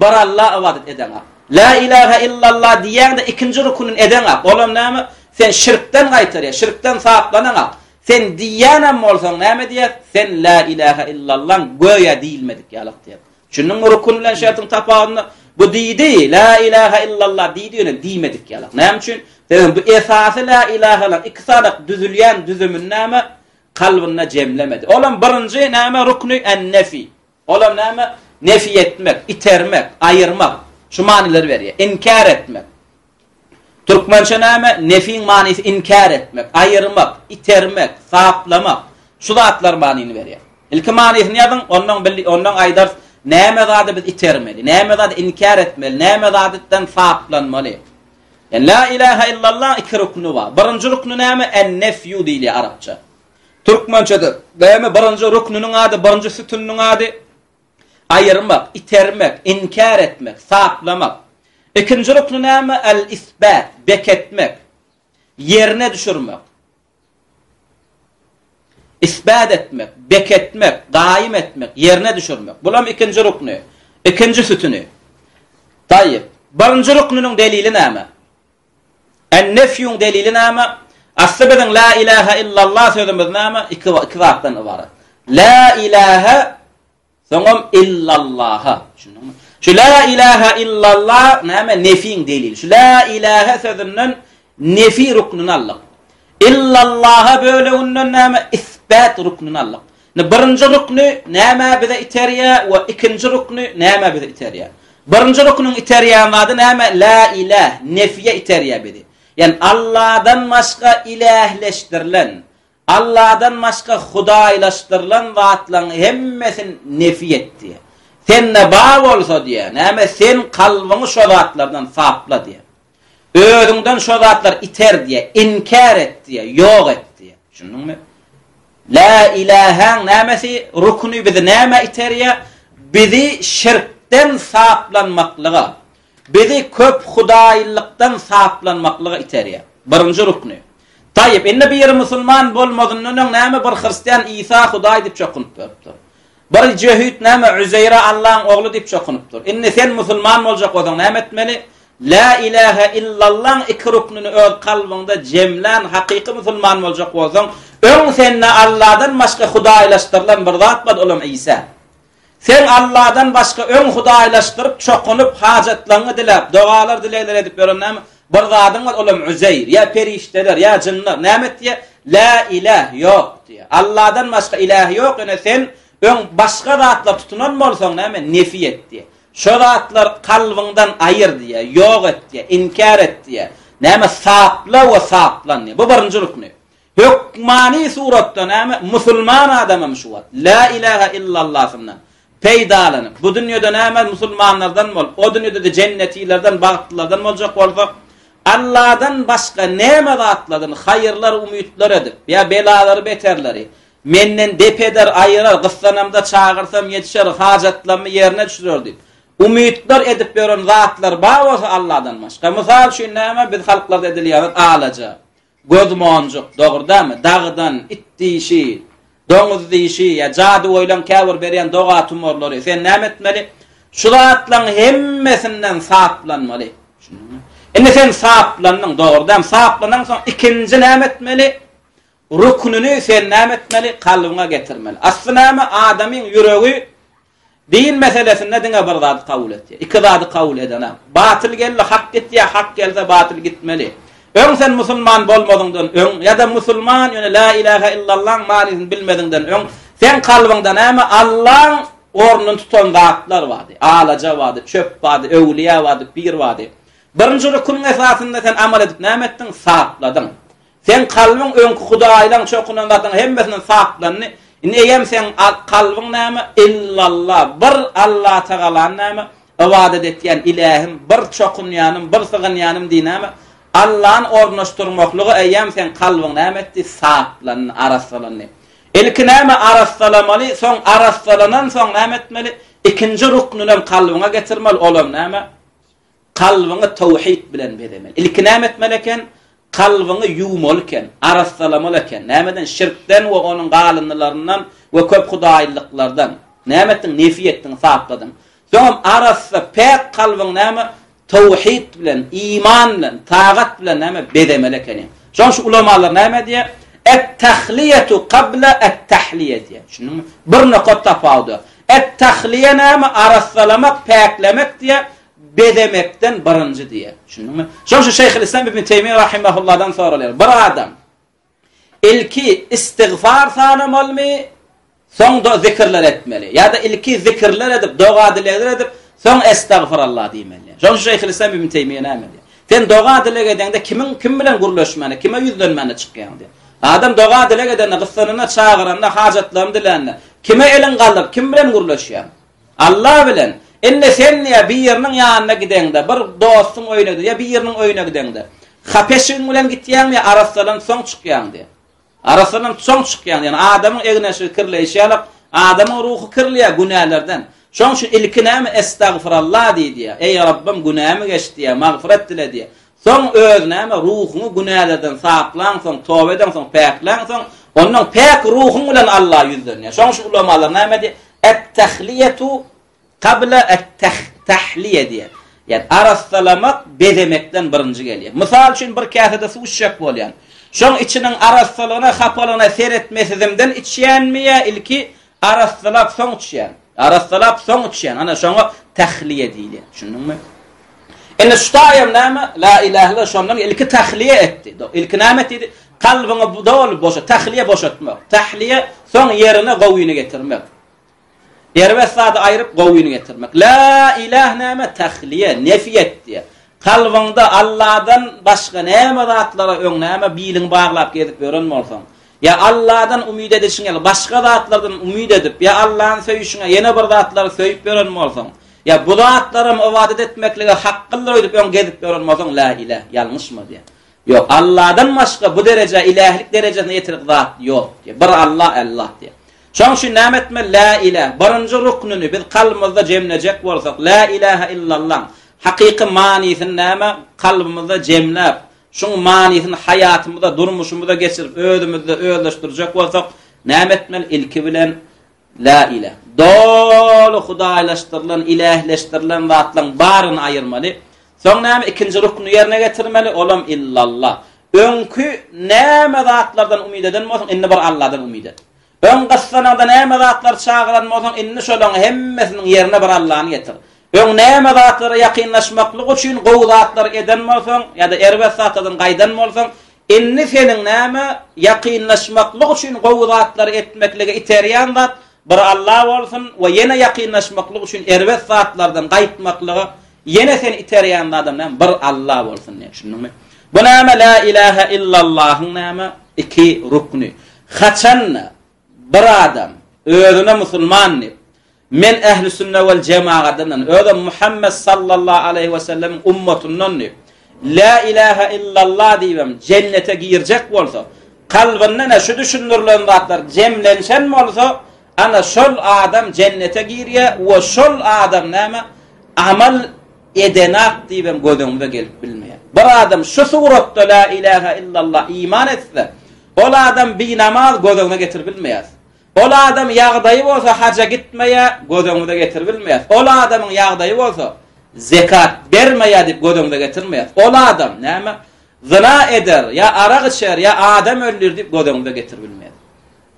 Bir Alla ybadat edeňä. Lä ilähä illalla diýýäňde ikinji rukunyny edeňä. Olam näme? Sen şirkden gaýtarýa, şirkden saplanaňa. Sen diýýänem bolsaň näme diýýäs? Sen lä ilähä illallaň göýä diýilmedik ýalak diýýäs. Düşündiňmi rukun bilen şertiň tapawudyny? Bu diýdi, lä ilähä illalla diýdi ýöne diýmedik ýalak. Näme üçin? Sebäbi bu esasy lä ilähälaň iki sadak düzülýän düzümini näme? Kalbynda jemlemedi. Olam birinji näme rukny? En-nefi. Olar näme? Nefi etmek, itermek, aýyrmak, şu manylary berýär. Inkär etmek. Türkmençe näme? Nefiň manysy inkär etmek, aýyrmak, itermek, saplamak. Şu zatlar manyny berýär. Ilki manysyny ýazyň, ondan bili, ondan aýdarys, näme zady biz itermeli, näme zady inkär etmeli, näme zadytdan saplanmaly. Ýani la ilaha illallah iki rukny bar. Birinji rukny näme? En-nefýu diýilýär arapça. Türkmençede, Bäme birinji rüknüniň ady, birinji sütüniniň ady, aýyrmak, itermek, inkär etmek, saplamak. Ikinji rükni näme? Al-isbat, beketmek, ýerine düşürmek. Isbat etmek, beketmek, gaýym etmek, ýerine düşürmek. Bulam ikinji rükni, ikinji sütüni. Taýyp. Birinji rüknüniň delili näme? En-nefýüň delili näme? Asly biziň La ilahe illallah sözümiz näme? Iki iki zatdan ybarat. La ilahe soňam illallaha. Düşündiňmi? Şu la ilahe illallah näme? Nefýiň delili. Şu la ilahe sözünden nefi ruknuny aldyk. Illallaha böleginden näme? Isbat ruknuny aldyk. Indi birinji rukny näme bizi iterýär we ikinji rukny näme bizi iterýär? Birinji ruknyň iterýän zady näme? La ilah, nefýe iterýär bizi. Ýani Allahdan başga ilähleşdirilen, Allahdan başga hudaýlaşdyrylan zatlaryň hemmesini nefi et diýýär. Sende bar bolsa diýýär, näme sen kalbyňy şo zatlardan sapla diýýär. Özüňden şo zatlar iter diýe, inkär et diýe, ýok et diýe. Düşündiňmi? La ilahaň nämesi, rukuny bizi näme iterýä? Bizi şirkden saplanmaklyga, bizi köp hudaýlykdan saplanmaklyga iterýä. Birinji rukuny. Taýyp, indi bir musulman bolmazyndan öň näme bir hristian Isa hudaý diýip çokunyp görüpdir. Bir jöhit näme Üzeýre Allaň ogly diýip çokunypdyr. Indi sen musulman boljak bolsaň näme etmeli? Lä ilähe illallaň iki ruknyny öz kalbyňda jemlän hakyky musulman boljak bolsaň, öň sende Alladan başga hudaýlaşdyrylan bir zat bar, olam Isa. Sen Alladan başga öň hudaýlaşdyryp, çokunyp, hajatlaňňy diläp, dogalar, dilegler edip ýören näme bir zadyň bar, olam Uzeýr, ýa perişdeler, ýa jynlar. Näme etdiýär? Lä iläh, ýok diýýär. Alladan başga iläh ýok, ýöne sen öň başga zatlar tutunan bolsaň, näme, nefi et diýýär. Şo zatlar kalbyňdan aýyr diýýär, ýok et diýýär, inkär et diýýär. Näme sapla we saplan diýýär. Bu birinji rukny. Hökmany suratda näme? Musulman adam hem şu wagt La ilaha illallasyndan peýdalanyp, bu dünýede näme musulmanlardan bolup, o dünýede-de jennetilerden, bagtlylardan boljak bolsa, Alladan başga näme zatlardan haýyrlar umytlar edip, ýa belalary, beterleri, Menden dep eder, aýyrar, gyssanamda çagyrsam ýetişer, hajatlarymy ýerine düşürer diýip, umytlar edip ýören zatlar bar bolsa Alladan başga. Mysal üçin näme biz halklarda edilýän alaja, gözmonjuk, dogry dälmi, dagdan, it dişi, doňuz dişi ýa jadygöýlüň käbir berýän doga-tumarlary, sen näme etmeli? Şu zatlaryň hemmesinden saplanmaly. Indi sen saplandyň, dogry dälmi? Saplanyňsoň ikinji näme etmeli? Rüknüni sen näme etmeli? Kalbyňa getirmeli. Asly näme? Adamyň ýüregi din meselesinde diňe bir zady kabul etýär. Iki zady kabul edenok. Batyl geldi, hak gitýär, hak gelse batyl gitmeli. Öň sen musulman bolmazyňdan öň ýa-da musulman, ýöne la ilahe illallah manysyny bilmeziňden öň seň kalbyňda näme? Allaň ornuny tutan zatlar bardy. Alaja bardy, çöp bardy, öwlüýä bardy, pir bardy. Birinji rüknüň esasynda sen amal edip näme etdiň? Sapladyň. Seň kalbyň öňki hudaýlaň çokunan zadyň hemmesinden saplandy. Indi eýýäm seň kalbyň näme? Illallah, bir Allatagalany näme, ybadat etýän, ilähim, bir çokunýanym, bir sygynýanym diýen näme, Allany ornaşdyrmaklyga eýýäm seň kalbyň näme etdi? Saplandy, arassalandy. Ilki näme arassalamaly, soň arassalanan soň näme etmeli? Ikinji ruknynam kalbyňa getirmeli, olam näme? Kalbyňy tawhid bilen bezemeli. Ilki näme etmeli eken? Kalbyňy ýuwmaly eken, arassalamaly eken. Nämeden? Şirkden we onuň galyndylaryndan we köp hudaýlyklardan. Näme etdiň? Nefi etdiň, sapladyň. Soňam arassa, päk kalbyň näme? Tawhid bilen, iman bilen, tagat bilen näme? Bezemeli ekeniň. Şoň şu ulamalar näme diýýär? Et-tahliýetu qabla et-tahliýe diýýär. Düşündiňmi? Bir nokat tapawudy. Et-tahliýe näme? Arassalamak, päklemek diýýär. bezemekden birinji diýýär. Düşündiňmi? Şoň üçin Şeýhülislam Ibn Teýmiýe rahimahulladan soralýar. Bir adam ilki istigfar sanamalymy, soňda zikirler etmeli? Ýa-da ilki zikirler edip, doga-dilegler edip, soň estagfirallah diýmeli? Şoň üçin Şeýhülislam Ibn Teýmiýe näme diýýär? Sen doga-dileg edende kimiň kim bilen gürleşmäni, kime ýüzlenmäni çykýaň diýýär. Adam doga-dileg edende, gyssanyna, çagyranda, hajatlaryny dilände, kime eliň galdyryp, kim bilen gürleşýär? Alla bilen. Indi sen diýýär, biriniň ýanyna gideňde, bir dostuň öýüne gideňde, ýa biriniň öýüne gideňde, hap eşigiň bilen gitýäňmi ýa arassalanyp soň çykýaň diýýär. Arassalanyp soň çykýaň diýýär. Ýagny adamyň egin-eşigi kirleýşi ýalyk, adamyň ruhy kirleýär günälerden. Şonuň üçin ilki näme? Estagfirallah diý diýýär. Eý, Rabbym, günämi geç diýýär, magfyrat dile diýýär. Soň öz, näme, ruhuňy günälerden saplaňsoň, toba edeňsoň, päkläňsoň, onnoň päk ruhuň bilen Alla ýüzlenýär. Şoň üçin ulamalar näme diýýär? Et-tahliýetu kabla et-tahliýe diýýär. Ýani arassalamak bezemekden birinji gelýär. Mysal üçin bir käsede suw içjek bolýan. Şoň içiniň arassalygyna, hapalygyna seretmesizmden içýänmi ýa ilki Arassalap soň içýän. Arassalap soň içýän. Ana şoňa tahliýe diýilýär. Düşündiňmi? Indi şu taýam näme? La ilahe illallah şondan ilki tahliýe etdi. Ilki näme etdi? Kalbyňy doly boşa, tahliýe boşatmak. Tahliýe soň ýerine gowyny getirmek. Erbet zady aýryp gowyny getirmek. La ilahe näme? Tahliýe, nefi etdi. Kalbyňda Allahdan başga näme zatlara öň näme biliň baglap gezip ýören bolsaň, Ýa Alladan umyt edişiň ýaly, başga zatlardan umyt edip, ýa Allany söýüşiňe ýene bir zatlary söýüp ýören bolsaň, ýa bu zatlaram ybadat etmeklige hakyldyr öýdüp öň gezip ýören bolsaň, lä iläh, ýalňyşma diýýär. Ýok, Alladan başga bu derejä, ilählik derejesine ýetirik zat ýok diýýär. Bir Alla, Ällah diýýär. Şonuň üçin näme etmeli? Lä iläh, birinji ruknyny biz kalbymyzda jemlejek bolsak, lä ilähe illallah, hakyky manysyny näme, kalbymyzda jemläp, Şuň manysyny haýatymyza, durmuşymyza geçirip, özümizde özleşdirjek bolsak, näme etmeli? Ilki bilen, La ilah. Doly hudaýlaşdyrylan, ilähleşdirilen zatlaryň baryny aýyrmaly. Soň näme? Ikinji rukny ýerine getirmeli, olam illallah. Öňki näme zatlardan umyt eden bolsaň, indi bir Allahdan umyt et. Öň gyssanyňda näme zatlar çagyran bolsaň indi şolaň hemmesiniň ýerine bir Allany getir. Öň näme zatlara ýakynlaşmaklyk üçin gowy zatlar eden bolsaň ýa-da erbet zatlardan gaýdan bolsaň indi seniň näme ýakynlaşmaklyk üçin gowy zatlary etmeklige iterýän zat bir Alla bolsun we ýene ýakynlaşmaklyk üçin erbet zatlardan gaýtmaklyga Ýene seni iterýän zadam näme? Bir Alla bolsun diýen. Düşündiňmi? Bu näme la ilaha illallahyň näme? Iki rukny. Haçanda bir adam özüne musulman diýip, men ähli sünne wal jemagatyndan, özüm Muhammed sallallahu aleyhi we sellem ummatyndan diýip, la ilaha illallah diýibem jennete girjek bolsa, kalbynda ne şu düşündirilen zatlar jemlenşen bolsa, Ana, şol adam jennete girýär we şol adam näme, amal edenak diýibem göz öňümize gelip bilmeýär. Bir adam şu suratda la ilahe illallah iman etse, ol adam binamaz göz öňüne getirip bilmeýäs. Ol adam ýagdaýy bolsa haja gitmeýär, göz öňüne getirip bilmeýäs. Ol adamyň ýagdaýy bolsa zekat bermeýär diýip göz öňüne getirmeýäs. Ol adam näme, zyna eder, ýa arak içer, ýa adam öldür diýip göz öňüne getirip bilmeýäs.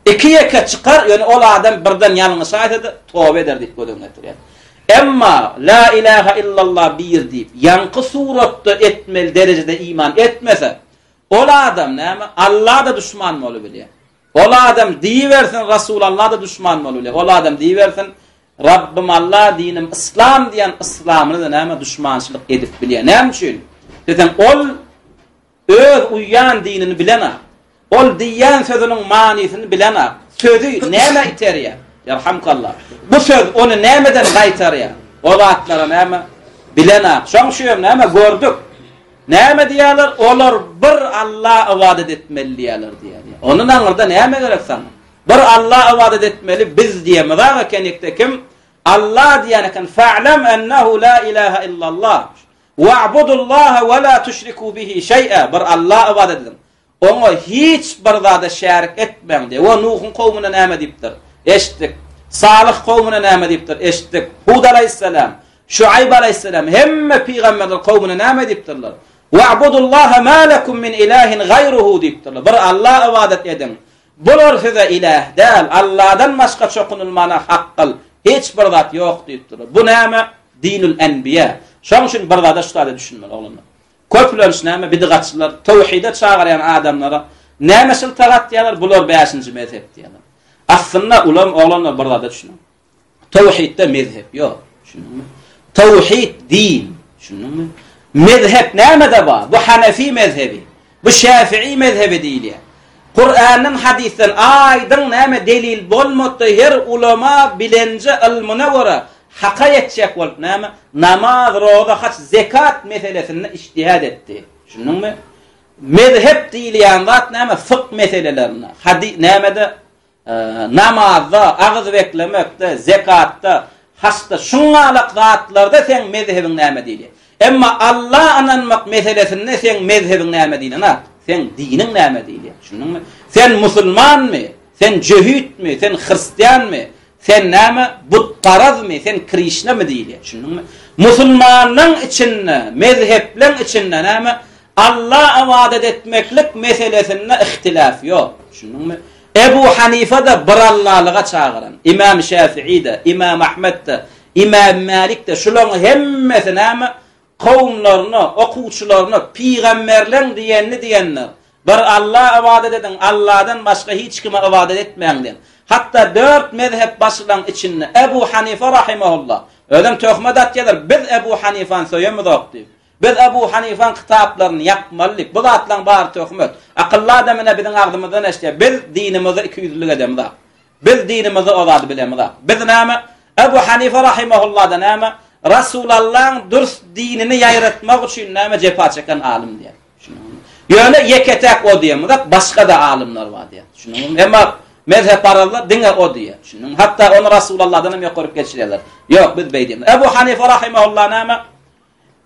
Iki ýeke çykar, ýöne ol adam birden ýalňyşaýsa-da, toba eder diýip göz öňüne getirýär. Emma La ilahe illallah bir diýip, ýaňky suratda etmeli derejede iman etmese, ol adam näme, Alla-da duşman bolubilýär. Ol adam diýibersin, Rasul Alla-da duşman bolubilýär. Ol adam diýibersin, Rabbym Alla, dinim Yslam diýen Yslamyny-da näme duşmançylyk edip bilýär. Näme üçin? Diýseň, ol Öz uýýan dinini bileňak. Ol diýýän sözüniň manysyny bileňak. Sözi nämä iterýär? Ýarhamkallah. Bu söz ony nämeden gaýtarýar? O zatlary näme? Bileňak. Şoň üçin hem näme? Gördük. Näme diýýärler? Olar bir Alla ybadat etmeli diýýärler diýýär. Ondan aňyrda näme gerek saňa? Bir Alla ybadat etmeli biz diýemiz aga ekenikde kim? Alla diýen eken. Fa'lam ennehu la ilaha illallah. Wa'budullaha we la tüşriku bihi şeý'a, bir Allaha ybadat ediň, Oňa hiç bir zada şärik etmäň diýip, o Nuhuň kowmuna näme diýipdir? Eşitdik. Salyh kowmuna näme diýipdir? Eşitdik. Hud alaýhyssalam, Şuaýb alaýhyssalam, hemme pygamberler kowmuna näme diýipdirler? Wa'budullaha ma lekum min ilahin gaýruhu diýipdirler. Bir Allaha ybadat ediň, Bular size iläh däl, Alladan başga çokunylmana hak gyl, hiç bir zat ýok diýip durlar. Bu näme? Dinül enbiýä. Şoň üçin bir zada şu taýda düşünmeli oglanlar. Köplenç näme bidgatçylar towhide çagyrýan adamlara näme şyltak atýarlar, bular bäşinji mezhep diýýärler. Aslynda ulam oglanlar bir zada düşüniň. Tawhidde mezhep ýok. Şunuňmy? Tawhid din. Şunuňmy? Mezhep nämede bar? Bu Hanefi mezhebi. Bu Şäfiý mezhebi diýilýär. Kurandan, hadysdan aýdyň näme delil bolmady, her ulema bilenje ylmyna görä haka ýetjek bolup näme, namaz, roza, haç, zekat meselesinde iştihat etdi. Şunuňmy? Mezhep diýilýän zat näme? Fykh meselelerinde, hady nämede? Namazda, agyz beklemekde, zekatda, haçda, şuňňalak zatlarda seň mezhebiň näme diýli? Emma Alla ynanmak meselesinde seň mezhebiň näme diýli? Ynha, seň diniň näme diýli? Düşündiňmi? Sen musulmanmy? Sen jöhitmi? Sen hristianmy? Sen näme? Butparazmy? Sen krişnamy diýli? Düşündiňmi? Musulmanyň içinde, mezhepleriň içinde näme? Alla ybadat etmeklik meselesinde ihtilaf ýok. Düşündiňmi? Ebu Hanife-de bir Allalyga çagyran. Imam Şäfi'i-de, Imam Ahmet-de, Imam Mälik-de şularyň hemmesi näme? Kowumlaryna, okuwçylaryna pygamberleň diýenini diýenler. Bir Alla ybadat ediň, Alladan başga hiç kime ybadat etmäň diýen. Hatda dört mezhep başylaryň içinde Ebu Hanife rahimehullah özem töhmet atýarlar, biz Ebu Hanifany söýemizok diýip. Biz Abu Hanifaň kitaplaryny ýakmaly diýip, bu zatlaň bary töhmet. Akylly adam ine biziň agzymyzdan eşidýär, biz dinimizde ikiýüzlülik edemizok. Biz dinimizde o zady bilemizok. Biz näme, Abu Hanifa rahimahullada näme, Rasulallaň dürs dinini ýaýratmak üçin näme jepa çeken alym diýýär. Düşündiňizmi? Ýöne ýeke-täk o diýemizok, başga-da alymlar bar diýýär. Düşündiňizmi? Emma mezhepparazlar diňe o diýýär. Düşündiňmi? Hatda ony Rasulalladan hem ýokaryk geçirýärler. Ýok, biz beý diýemizok. Abu Hanifa rahimahulla näme,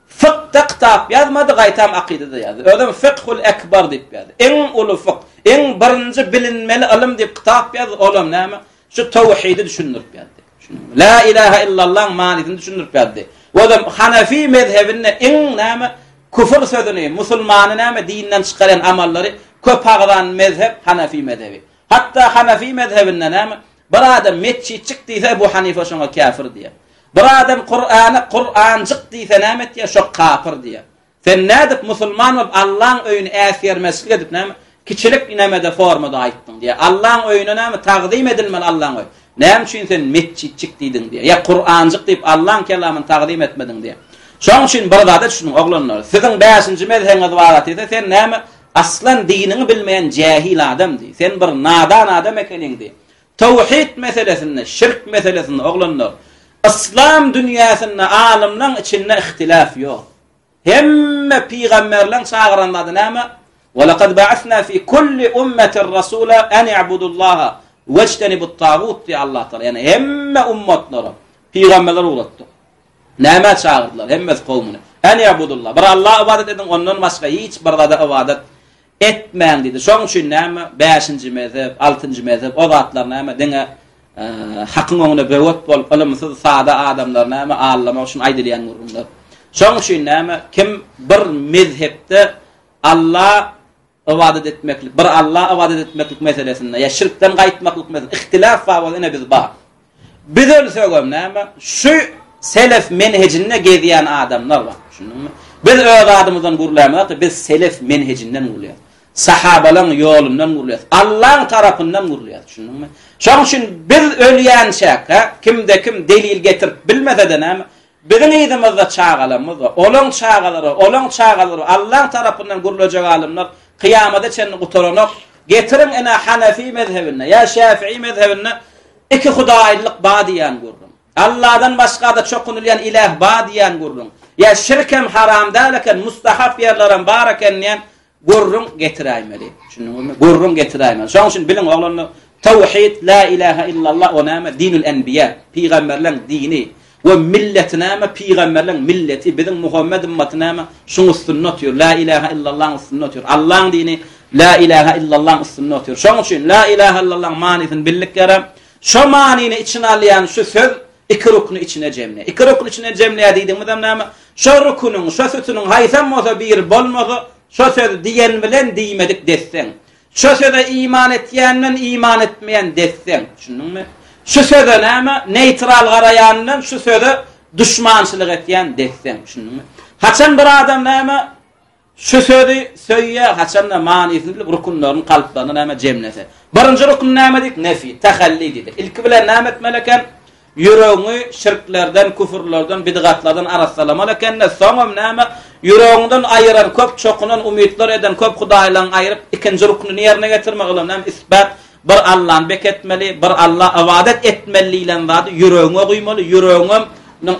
Fykda kitap ýazmady, gaýtam akydada ýazdy. Özem Fikhul Ekbar diýip ýazdy. Iň uly fyk, iň birinji bilinmeli ylym diýip kitap ýazdy, olam näme? Şu tawhidi düşündirip ýazdy. Şunuňmy? La ilaha illallaň manysyny düşündirip ýazdy. Özem Hanefi mezhebinde iň näme? Küfür sözüni, musulmany näme dinden çykarýan amallary köp agzan mezhep Hanefi mezhebi. Hatda Hanefi mezhebinde näme? Bir adam metjitjik diýse Ebu Hanife şoňa käfir diýýär. Bir adam Kur'ana Kur'anjyk diýse näme etýär şo kapyr diýýär. Sen nädip musulman bolup Allaň öýüni äsgermezçilik edip näme kiçilik nämede formada aýtdyň diýýär. Allaň öýüne näme tagzym edilmeli Allaň öýi. Näme üçin sen metjitjik diýdiň diýýär. Ýa Kur'anjyk diýip Allaň kelamyny tagzym etmediň diýýär. Şoň üçin bir zada düşüniň oglanlar. Siziň bäşinji mezhebiňiz bar atyda sen näme Aslan diniňi bilmeýän jähil adamdy. Sen bir nadan adam ekeniňdi. Towhid meselesinde, şirk meselesinde oglanlar, yslam dünýäsinde alymlaň içinde ihtilaf ýok. Hemme pygamberleň çagyran zady näme? Wa lakad ba'asna fi kulli ummatin rasula an i'budullaha wajtanibut tagut diýýär Allah Taala. Ýani hemme ummatlara pygamberleri ugratdyk. Nämä çagyrdylar? Hemmesi kowmuny. An ya'budulla. Bir Allaha ybadat ediň, ondan başga hiç bir zada ybadat etmäň diýdi. Şoň üçin näme? Bäşinji mezhep, altynjy mezhep, o zatlar näme? Diňe Hakyň öňünde böwet bolup, ylymsyz, sada adamlar näme? Allamak üçin aýdylýan gürrüňler. Şoň üçin näme? Kim bir mezhepde Alla Ybadat etmeklik, bir Allaha ybadat etmeklik meselesinde ýa şirkden gaýtmaklyk meselesinde ihtilaf bar bolsa ine biz bar. Biz ölsegem näme? Şu selef menhejinde gezýän adamlar bar. Düşündiňmi? Biz öz adymyzdan gürlämizok, biz selef menhejinden gürleýäris. Sahabalaryň ýolundan gürleýäris. Allahyň tarapyndan gürleýäris. Düşündiňmi? Şoň üçin biz ölýänçäk, kimde kim delil getirip bilmese-de näme? Biziň yzymyzda çagalarymyz bar. Olaň çagalary, olaň çagalary, Allaň tarapyndan gürlejek alymlar kyýamada çenli gutaranok. Getiriň ene Hanefi mezhebinde ýa Şäfiý mezhebinde iki hudaýlylyk bar diýýän gürrüň. Alladan başga-da çokunylýan iläh bar diýýän gürrüň. Ýa şirk hem haram däl eken, mustahap ýerlerem bar eken diýýän Gürrüň getiräýmeli. Düşündiňizmi? Gürrüň getiräýmeli. Şonuň üçin biliň, oglanlar, Tawhid, la ilaha illallah, o näme? Dinül enbiýa, pygamberleň dini, we milleti näme? Pygamberleň milleti, biziň Muhammed ymmaty näme? Şuň üstünde otyr, la ilaha illallahyň üstünde otyr. Allaň dini la ilaha illallahyň üstünde otyr. Şoň üçin la ilaha illallahyň manysyny bildik ýara, şo manyny içine alýan şu söz Iki rukny içine jemle. Iki rukny içine jemle diýdigimizem näme? Şo rukunyň, şo sütüniň haýsam bolsa biri bolmasa, şo sözi diýen bilen diýmedik desseň. Şo söze iman etýän bilen iman etmeýän desseň. Düşündiňmi? Şu söze näme? Neýtral garaýan bilen şu söze duşmançylyk etýän desseň. Düşündiňmi? Haçan bir adam näme? Şu sözi söýýär, haçanda manysyny bilip rukunlaryny kalplarynda näme jemlese. Birinji rukun nämedik? Nefi, tahalli diýdi. Ilki bilen näme etmeli eken? Ýüregiňi şirklerden, küfürlerden, bidgatlardan arassalamaly ekende, soňam näme? Ýüregiňden aýyran, köp çokunan, umytlar eden, köp hudaýlaň aýryp, ikinji rukunyny ýerine getirmek bilen näme? Isbat, bir Allany bek etmeli, bir Alla ybadat etmeli diýlen zady ýüregiňe guýmaly, ýüregiňem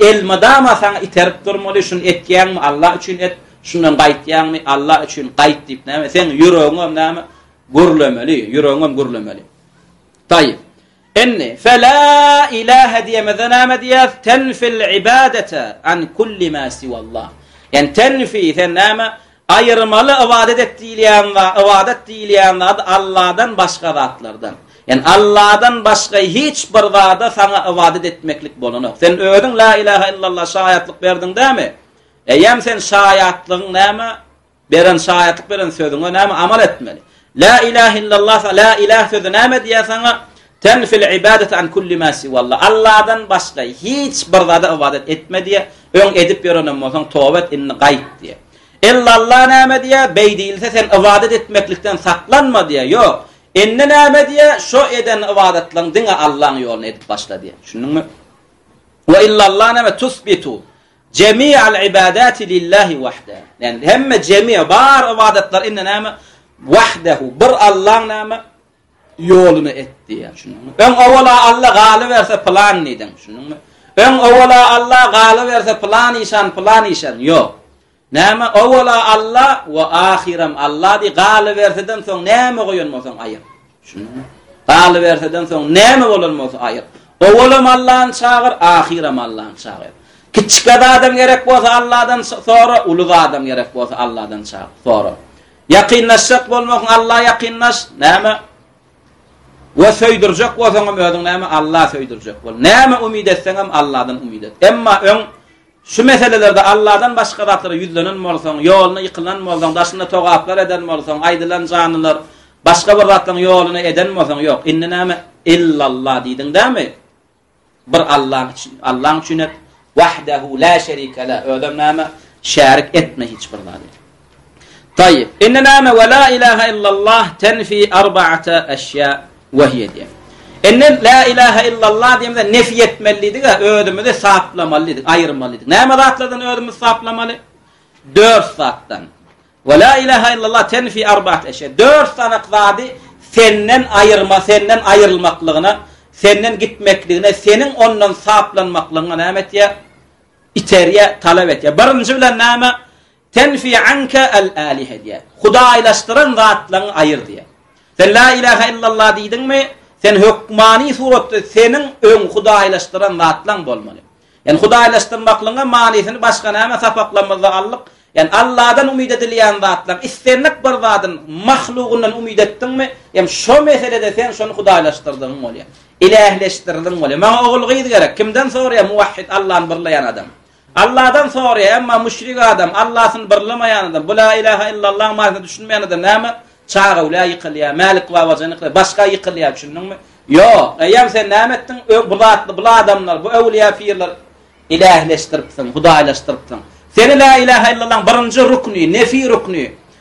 elmydama saňa iterip durmaly, şuny etýäňmi, Alla üçin et, Şundan gaýtýaňmy? Allah üçin gaýt diýip näme? Seň ýüregiňem näme? Gürlemeli, ýüregiňem gürlemeli. Taýyp. Inni fe la ilahe diýemede näme diýýär? Tenfil ibadete an kulli ma siwallah. Yani tenfi sen näme? Aýyrmaly ibadet et diýilýän we ibadet diýilýän zat Allahdan başga zatlardan. Yani Allahdan başga hiç bir zada sana ibadet etmeklik bolanok. Sen özüň la ilahe illallah şaýatlyk berdiň dämi? Eýýäm sen şaýatlygyň näme, beren şaýatlyk beren sözüňe näme amal etmeli. La ilahe illallah, la ilah sözi näme diýýär saňa? Tenfil ibadete an kulli ma siwalla. Allahdan başga hiç bir zada ibadat etme diýýär. Öň edip ýörenem bolsaň, toba et, indi gaýt diýýär. Illallah näme diýýär? Beý diýilse sen ibadat etmeklikden saklanma diýýär. Ýok. Indi näme diýýär? Şo eden ibadatlaryň diňe Allahň ýoluna edip başla diýýär. Düşündiňmi? Wa illallah näme tusbitu? Jemi'al ibadati lillahi wahde. Yani hemme jemi bar ibadatlar indi näme? Wahdehu bir Allaň näme? Ýoluny etdi ýa şunuňmy? Öň awala Allah galy berse plan diýdiň şunuňmy? Öň awala Allah galy berse plan işan plan işan ýok. Näme awala Allah we ahiram Allah diý galy berseden soň näme goýan bolsaň aýyr. Şunuňmy? Galyberse-de soň näme bolan bolsa aýyr. Owalam Allany çagyr, ahyram Allany çagyr. Kiçikä zadam gerek bolsa Alladan sora, uly zadam gerek bolsa Alladan çagyr, sora. Ýakynlaşjak bolmagyň Alla ýakynlaş, näme? Wa söýdürjek bolsaňam özüň näme Alla söýdürjek bol. Näme umyt etseňem Alladan umyt et. Emma öň Şu meselelerde Alladan başga zatlara ýüzlenen bolsaň, ýoluna ýykylan bolsaň, daşynda togaplar eden bolsaň, aýdylan janlylar, başga bir zatlaryň ýoluna eden bolsaň, ýok, indi näme, illallah diýdiň dämi? Bir Allaň üçin, Allaň üçin et. Wahdahu la şerike leh. Özem näme? Şärik etme hiç bir zady. Taýýyp. Indi näme we la ilaha illallah tenfi arbaata eşýa we hiýe diýen. Indi la ilaha illallah diýemizde nefi etmelidigi-ä özümizi saplamalydyk, aýyrmalydyk. Näme zatlardan özümizi saplamaly? Dört zatdan. We la ilaha illallah tenfi arbaata eşýa. Dört sanak zady senden aýyrma, senden aýrylmaklygyna, senden gitmekligine, seniň ondan saplanmaklygyňa näme etýär? Iterýär, talap etýär. Birinji bilen näme? Tenfi anke el alihe diýýär. Hudaýlaşdyran zatlaryňy aýyr diýýär. Sen la ilahe illallah diýdiňmi, sen hökmany suratda seniň öň hudaýlaşdyran zatlaň bolmaly. Ýani hudaýlaşdyrmaklygyň manysyny başga näme sapaklarymyzda aldyk. Ýani Allahdan umyt edilýän zatlaň, islendik bir zadyň mahlugyndan umyt etdiňmi, em şo meselede sen şony hudaýlaşdyrdygyň bolýar. Ilähleşdirdigiň bolýar. Maňa ogul-gyz gerek. Kimden soraýar? Muwahhid, Allahny birleýän adam. Alladan soraýar, emma müşrik adam, Allasyny birlemeýän adam, bu la ilaha illallah manysyna düşünmeýän adam näme? Çagöwlä ýykylýar, Mälik babajana ýykylýar, başga ýykylýar, düşündiňmi? Ýok, eýýäm sen näme etdiň? Öň bu zatly, bu adamlar, bu öwlüýä pirler ilähileşdiripsiň, hudaýlaşdyrypsyň. Seni la ilaha illallah birinji rukny, nefi rukny,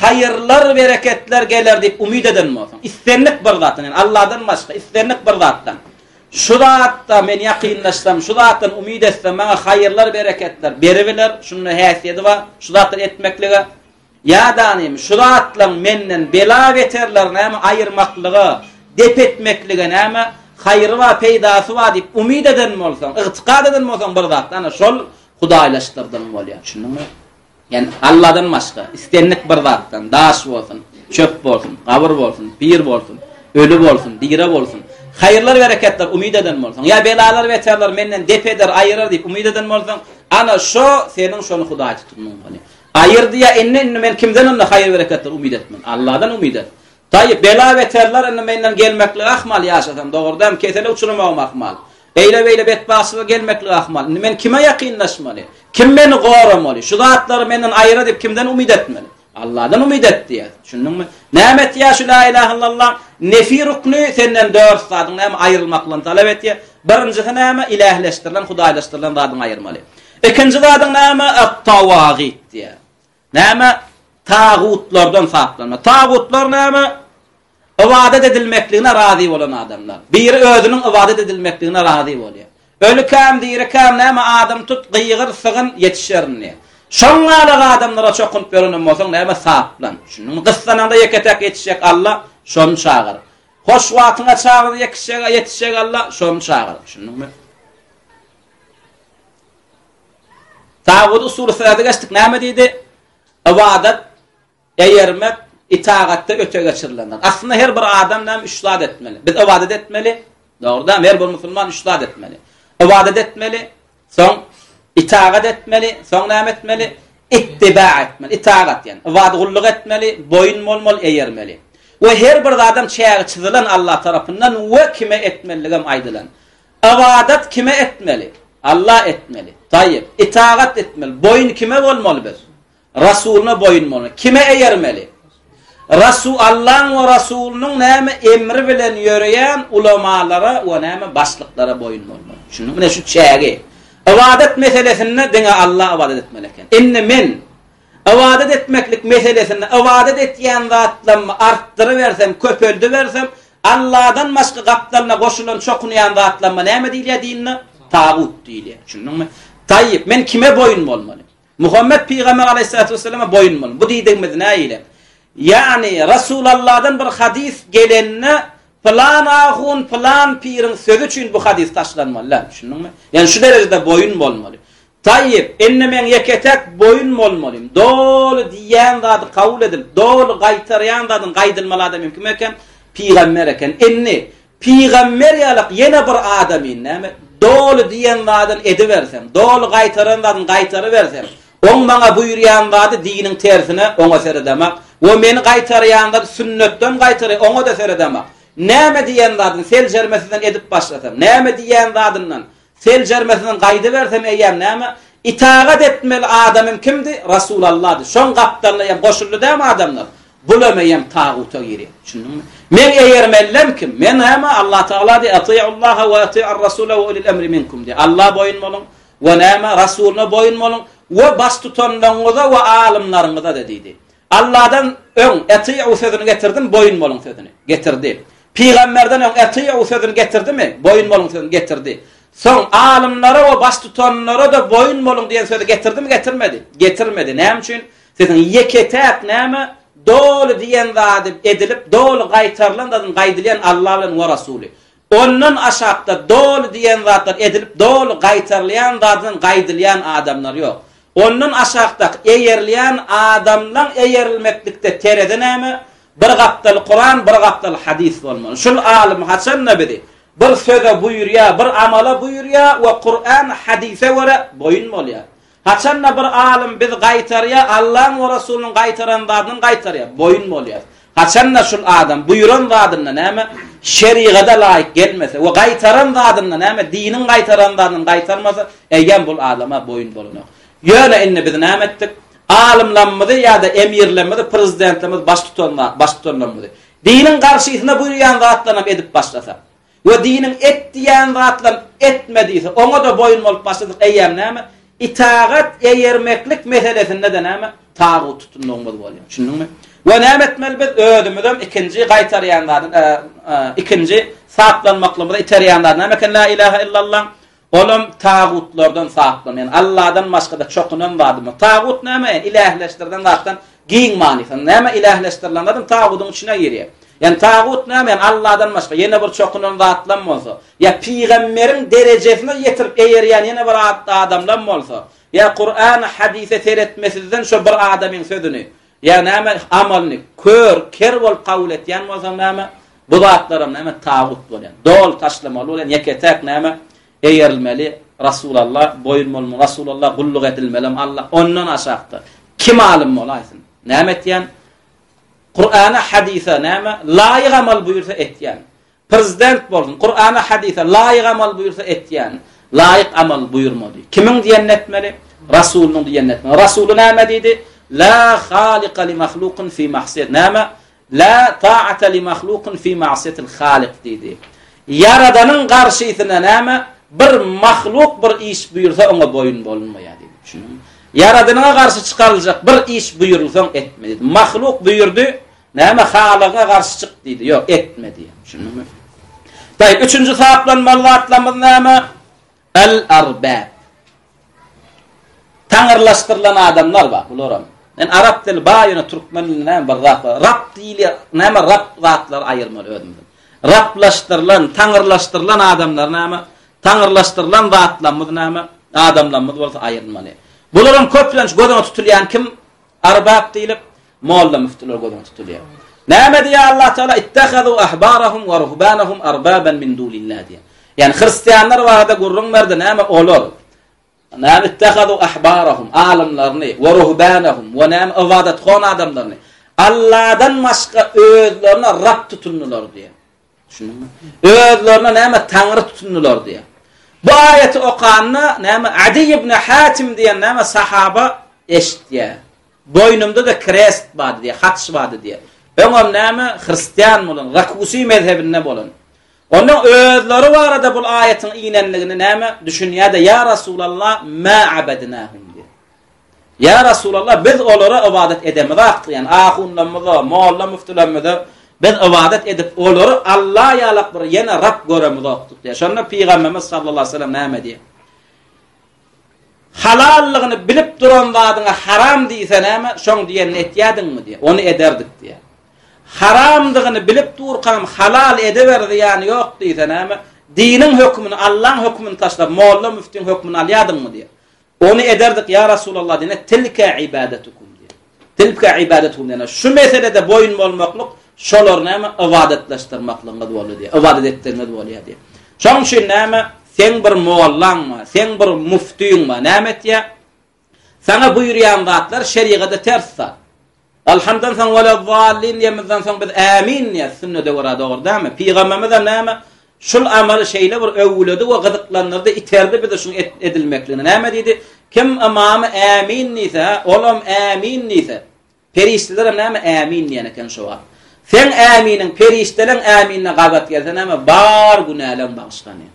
haýyrlar, bereketler geler diýip umyt eden bolsaň, islendik bir zatdan, ýagny Allahdan başga islendik bir zatdan, şu zatda men ýakynlaşsam, şu zatdan umyt etsem, maňa haýyrlar, bereketler beribiler, şunda häsiýeti bar, şu zatdan etmeklige, ýa-da şu zatlaryň menden bela-beterleri näme aýyrmaklyga, dep etmeklige näme haýyry bar, peýdasy bar diýip umyt eden bolsaň, ygtykad eden bolsaň bir zatdan, ana şol hudaýlaşdyrdygyň bolýar. Düşündiňmi? Ýani Alladan başga islendik bir zatdan, daş bolsun, çöp bolsun, gabyr bolsun, pir bolsun, öli bolsun, diri bolsun, haýyrlar-bereketler umyt eden bolsaň, ýa belalar-beterler menden dep eder, aýyrar diýip umyt eden bolsaň, ana şo seniň şony Hudaý tutumyň hany. Aýyrdy ýa indi indi men kimden onda haýyr-bereketler umyt etmen? Alladan umyt et. Taýyp bela-beterler indi menden gelmeklik ahmal ýaşasam, dogrudan kesele uçurmagym ahmal. Beýle-beýle betbagtçylyga gelmeklik ahmal. Indi men kime ýakynlaşmaly? Kim meni goramaly? Şu zatlary menden aýyra diýip kimden umyt etmeli? Allahdan umyt et diýýär. Düşündiňmi? Näme etýär şu la ilahe illallah? Nefi rukny senden dört zadyň näme aýrylmaklygyny talap etýär. Birinjisi näme? Ilähleşdirilen, hudaýlaşdyrylan zadyňy aýyrmaly. Ikinji zadyň näme? At-tawagit diýýär. Näme? Tagutlardan saplanma. Tagutlar näme? Ybadat edilmekligine razy bolan adamlar. Biri özüniň ybadat edilmekligine razy bolýar. Öli käm, diri käm, näme adam tut, gygyr, sygyn, ýetişerin diýýär. Şoň galak adamlara çokunyp ýörenem bolsaň, näme saplan. Düşündiňmi? Gyssanaňda ýeke-täk ýetişjek Alla, şony çagyr. Hoş wagtyňa çagyr, ýekişjek, ýetişjek Alla, şony çagyr. Düşündiňmi? Tagut usuly söze geçdik. Näme diýdi? Ybadat, eýermek, itagatda öte geçirilenler. Aslynda her bir adam näme üç zat etmeli? Biz ybadat etmeli. Dogrudan her bir musulman üç zat etmeli. Ybadat etmeli, soň itagat etmeli, soň näme etmeli? Ittiba etmeli. Itagat diýen. Ybadat gulluk etmeli, boýun bolmaly, eýermeli. We her bir adam çägi çyzylan Allah tarapyndan we kime etmeliligem aýdylan. Ybadat kime etmeli? Alla etmeli. Taýýyp. Itagat etmeli. Boýun kime bolmaly biz? Rasulyna boýun bolmaly. Kime eýermeli? Rasul Allaň we Rasulynyň näme emri bilen ýöreýän ulamalara we näme başlyklara boýun bolmaly. Şunuň bilen şu çägi. Ybadat meselesinde diňe Alla ybadat etmeli eken. Indi men Ybadat etmeklik meselesinde ybadat etýän zatlarymy artdyrybersem, köpeldibersem, Alladan başga gapdalyna goşulan, çokunýan zatlaryma näme diýilýär dinde? Tagut diýilýär. Düşündiňmi? Taýýyp, men kime boýun bolmaly? Muhammet pygamber aleýhissalatu wesselama boýun boluň. Bu diýdigimiz nähili? Ýagny, Resulalladan bir hadys gelende, pylan ahun, pylan piriň sözi üçin bu hadys taşlanmaly däl. Düşündiňmi? Ýagny şu derejede boýun bolmaly. Taýýyp, indi men ýeke-täk boýun bolmalym. Doly diýýän zady kabul edilip, doly gaýtarýan zadyň gaýdylmaly adamym kim eken? Pygamber eken. Indi, pygamber ýalak ýene bir adamyn, näme, doly diýen zadyn edibersem, doly gaýtaran zadyn gaýtarybersem, oň maňa buýurýan zady diniň tersine, oňa seredemak, we meni gaýtarýan zady sünnetden gaýtarýan, oňa-da seredemak. Näme diýen zadyn seljermesizden edip başlasam, näme diýýän zadyndan Seljermesiniň gaýdybersem eýýäm näme? Itagat etmeli adamym kimdi? Rasulallah-dy. Şoň gapdalyna eýýäm goşuldy dämi adamlar? Bulam eýýäm taguta girýär. Düşündiňmi? Meň eýermelilem kim? Men näme? Allatagala-dy, Ati'ullaha we ati'ar-rasula we ulil emri minkum diýýär. Alla boýun boluň we näme? Rasulyna boýun boluň we baştutanlaryňyza we alymlaryňyza-da diýdi. Alladan öň ati'u sözüni getirdim, boýun boluň sözüni. Getirdi. Pygamberden öň Etiýu sözüni getirdimi? Boýun boluň sözüni getirdi. Soň alymlara we baştutanlara-da boýun boluň diýen sözi getirdimi, getirmedi? Getirmedi. Näme üçin? Siziň ýeke-täk näme? Doly diýen zady edilip, doly gaýtarylan zadyň gaýdylýan Alla bilen we Rasuly. Ondan aşakda doly diýen zatlar edilip, doly gaýtarylýan zadyň gaýdylýan adamlary ýok. Ondan aşakdaky eýerilýän adamlaň eýerilmeklikde terezi näme? Bir gapdaly Kuran, bir gapdaly hadys bolmaly. Şul alym haçanda bizi bir söze buýurýa, bir amala buýurýa we Kuran, hadysa görä boýun bolýa. Haçanda bir alym bizi gaýtarýa, Allaň we Rasulynyň gaýtaran zadyny gaýtarýa, boýun bolýas. Haçan-da şul adam buýran zadynda näme şerigada laýyk gelmese we gaýtaran zadynda näme diniň gaýtaran zadyny gaýtarmasa, eýýäm bul adama boýun bolunok. Ýöne indi biz näme etdik? Alymlarymyzy ýa-da emirlerimizi, prezidentlerimizi, baştutanlar, baştutanlarymyzy diniň garşysyna buýurýan zatlaryny hem edip başlasak, We diniň et diýýän zatlam etme diýse, oňa-da boýun bolup başladyk, eýýäm näme, itagat eýermeklik meselesinde-de näme, tagut tutundygymyz bolýar. Düşündiňmi? We näme etmeli biz? Özümizem ikinji gaýtarýan zady, ikinji saplanmaklygymyza iterýän zady näme eken, La ilaha illallah, Olam tagutlardan saplanýan, Alladan başga-da çokunan zadymy? Tagut näme? Ilähleşdirilen zatdan giň manysy. Näme ilähleşdirilen zadam tagudyň içine girýär. Ýani tagut näme? Alladan başga ýene bir çokunan zatlam bolsa, ýa pygamberiň derejesine ýetirip eýerýän ýene bir adamlam bolsa, ýa Kur'an, hadise seretmesizden şo bir adamyň sözüni, Ýa näme, amalyny kör, ker bolup kabul etýän bolsaň näme, bu zatlaram näme, tagut bolýar. Doly taşlamaly bolýar, ýeke-täk näme, eýerilmeli Rasulalla, boýun bolmaly Rasulalla, gulluk edilmelem Alla, ondan aşakda kim alym bolaýsyn. Näme etýän? Kurana, hadise näme, laýyk amal buýursa etýän. Prezident bolsun, Kur'ana, hadise laýyk amal buýursa etýäni, laýyk amal buýurmady. Kimiň diýenini etmeli? Rasulynyň diýenini etmeli. Rasuly näme diýdi? La halyka li mahlukin fi mahsiyet. Näme? La ta'ata li mahlukin fi ma'siyetil halik diýdi. Ýaradanyň garşysyna näme? Bir mahluk bir iş buýursa oňa boýun bolunmaýar diýdi. Düşündiňmi? Ýaradanyňa garşy çykaryljak bir iş buýurylsaň etme diýdi. Mahluk buýurdy, Näme halygyňa garşy çyk diýdi. Ýok, etme diýýär. Düşündiňmi? Daýy, üçünji taplanmaly zatlarymyz näme? El-Arbab. Taňyrlaşdyrylan adamlar bar, bularam. Men arap dili baý, ýöne türkmen dilinde näme bir zat bar. Rab diýilýär. Näme Rab zatlary aýyrmaly özümizden. Rablaşdyrylan, taňyrlaşdyrylan adamlar näme? Taňyrlaşdyrylan zatlarymyz näme? Adamlarymyz bolsa aýyrmaly. Bularam köplenç gözüňe tutulýan kim? Arbap diýlip, molla-müftiler göz öňünde tutulýar. Näme diýýär Allah Taala? Ittehadu ahbarahum we ruhbanahum arbaban min dunillah diýýär. Ýani hristianlar barada gürrüň berdi, näme olar? Näme ittehadu ahbarahum alymlaryny we ruhbanahum we näme ibadat hon adamlaryny Allahdan başga özlerine Rab tutundylar diýýär. Özlerine näme taňry tutundylar diýe. Bu aýaty okanda näme Adi ibn Hatim diýen näme sahaba eşitýär. Boýnumda da krest bar diýe, haç bar diýe. Öňem näme hristian bolan, Rakusi mezhebinde bolan. Onda özleri barada bu aýatyň inendigini näme düşünýär-de, ya Resulallah, ma abadnahum. Ýa Resulallah, biz olara ybadat edemizok diýen ahunlarymyza, molla-müftülerimize biz ybadat edip, olary Alla ýalak bir ýene Rab göremizok diýen. Şonda Pygamberimiz sallallahu aleyhi ve sellem näme diýen? Halallygyny bilip duran zadyňa haram diýse näme? Şoň diýenini etýädiňmi diýen. Ony ederdik diýen. Haramdygyny bilip durkam halal edeber diýen ýok diýse näme? Diniň hökmüni, Allaň hökmüni taşlap, molla-müftüň hökmüni alýadyňmy diýen. Ony ederdik, ýa Resulallah diýende, Tilke ibadetukum diýen. Tilke ibadetukum diýende, şu meselede boýun bolmaklyk şolary näme ybadatlaşdyrmaklygyňyz boldy diýen. Ybadat etdigiňiz bolýar diýen. Şonuň üçin näme sen bir mollaň bar, sen bir muftyň bar. Näme etýär? Sana buýurýan zatlar şeriýada ters zat. Alhamdan soň weleddallin diýenimizden soň biz ämin diýýäs, sünnete görä dogry dälmi? Pygambermizem näme? Şul amaly şeýle bir öwledi we gyzyklandyrdy, iterdi bizi şuň edilmekligine. Näme diýdi? Kim ymamy ämin diýse, olam ämin diýse, perişdelerem näme ämin diýen eken şu wagt. Sen äminiň, perişdeleň äminine gabat gelse näme bar günäleň bagşlany.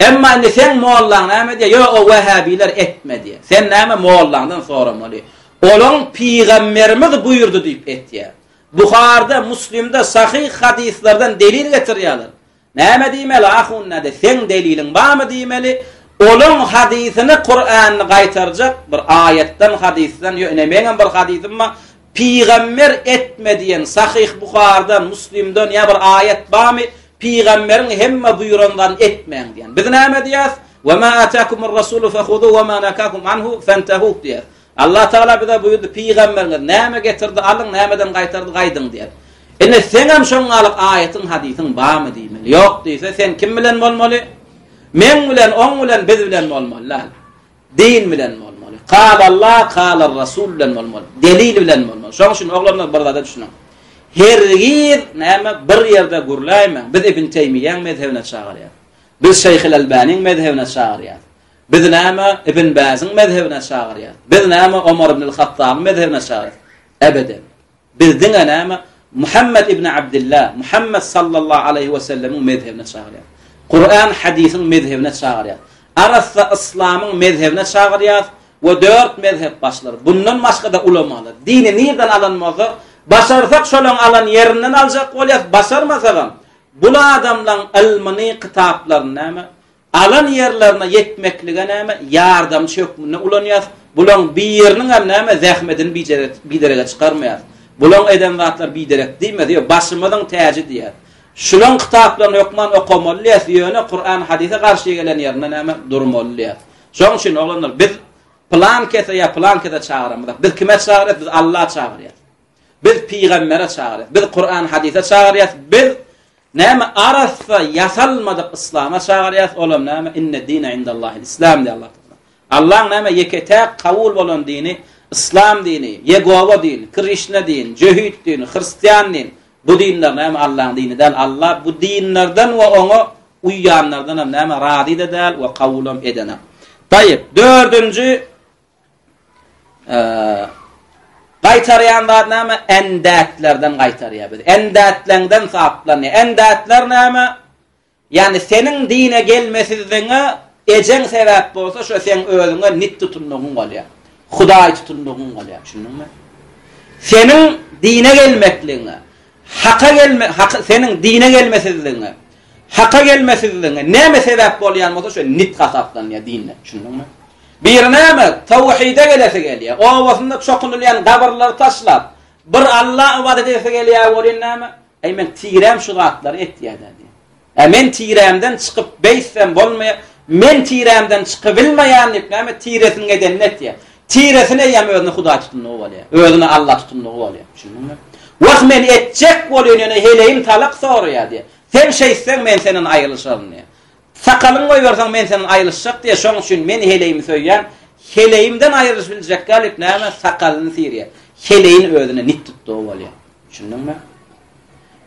Emma indi sen mollaň näme diýýär? Ýok, o wehhabiler etme diýýär. Sen näme mollaňdan soramaly? Olaň Pygamberimiz buýurdy diýip etýär. Buharda, Muslimde sahyh hadyslardan delil getirýärler. Näme diýmeli ahunade seň deliliň barmy diýmeli, olaň hadysyny Kuranyny gaýtarjak bir aýatdan hadysdan ýöne meňem bir hadysym bar Pygamber etme diýen sahyh Buhardan, Muslimden ýa bir aýat barmy Pygamberiň hemme buýran zadyny etmäň diýen. Biz näme diýýäs? Wema atakumur rasulu fehuzu wema nakakum anhu fentahu diýýäs. Allatagala bize buýurdy, Pygamberiňiz, Näme getirdi, alyň, nämeden gaýtardy, gaýdyň diýer. Ine, seňem şoňňalyk aýatyň, hadysyň barmy diýmeli. Ýok diýse, sen kim bilen bolmaly? Meň bilen, oň bilen, biz bilen bolmaly däl. Din bilen bolmaly. Kalallah, kalar Rasul bilen bolmaly. Delil bilen bolmaly. Şoň üçin oglanlar bir zada düşüniň. Hergiz näme bir ýerde gürläýmäň. Biz Ibn Teýmiýäň mezhebine çagyrýar. Biz Şeýhul Albanyň mezhebine çagyrýar. Biz näme Ibn Bäziň mezhebine çagyrýarys? Biz näme Omar ibnül Hattabyň mezhebine çagyrýarys? Ebeden. Biz diňe näme Muhammed ibn Abdylla, Muhammed sallallahu aleýhi we sellemiň mezhebine çagyrýarys. Kuran, hadisiň mezhebine çagyrýarys. Arassa yslamyň mezhebine çagyrýarys we dört mezhep başlary, bundan başga-da ulamalar, dini nirden alan bolsa, başarsak şolaryň alan ýerinden aljak bolýarys, başarmasagam, bul adamlaryň ylmyny, kitaplaryny näme, Alan ýerlerine ýetmeklige näme, ýardamçy hökmünde ulanýas, bulaň biriniňem näme zähmedini biderege çykarmaýas. Bulaň eden zatlary biderek diýmez, ýok, başymyzyň täji diýýäs. Şulaň kitaplaryny hökman okamaly diýýäs, ýöne Kuran, Hadise garşy gelen ýerinde näme, durmaly diýýäs. Şoň üçin, oglanlar, biz pylankese ýa pylankese çagyramyzok. Biz kime çagyrýas? Biz Alla çagyrýas. Biz pygambere çagyrýas. Biz Kuran hadise çagyrýas. Biz näme arassa ýasalmadyk islama çagyrýas. Olam näme inne dine indallahil islam diýär Allah. Allaň näme ýeke-täk kabul bolan dini islam dini, Ýegowa dini, Krişna dini, Jöhit dini, Hristian dini. Bu dinler näme Allaň dini däl. Allah bu dinlerden we oňa uýýanlardan hem näme razy da däl we kabul hem edene. Taýyp, dördünji Gaýtarýan zat näme? Endätlerden gaýtarýar biz. Endätlerden saplan. Endätler näme? Ýani seniň dine gelmesizligiňe ejeň sebäp bolsa, şo sen özüňe nit tutunmagyň bolýar. Hudaý tutunmagyň bolýar. Düşündiňmi? Seniň dine gelmekligiňe Haka gelme, haka, seniň dine gelmesizligiňe, haka gelmesizligiňe näme sebäp bolýan bolsa şo nitk hasaplanýar dinde, düşündiňmi? Bir näme tawhide gelesi gelýär, obasynda çokunylýan gabyrlary taşlap, bir Alla ybadat edesi gelýär bolýar näme? Eý men tirem şu zatlary etýär-dä. Ä men tirämden çykyp beýtsem bolmaýar, men tirämden çykybilmeýän diýip näme tiresiniň edenini etýär. Tiresini eýýäm özüni hudaý tutundygy bolýar. Özüni Alla tutundygy bolýar. Düşündiňmi? Wah men etjek bolýan ýöne heleýim talak soraýar diýär. Sen şeýtseň men senden aýrylyşaryn diýär. Sakalyňy goýberseň men senden aýrylyşjak diýär. Şoň üçin men heleýimi söýýän. Heleýimden aýrylyşyp biljek däl diýip näme sakalyny tirýär. Heleýin özüne nik tutdygy bolýar. Düşündiňmi?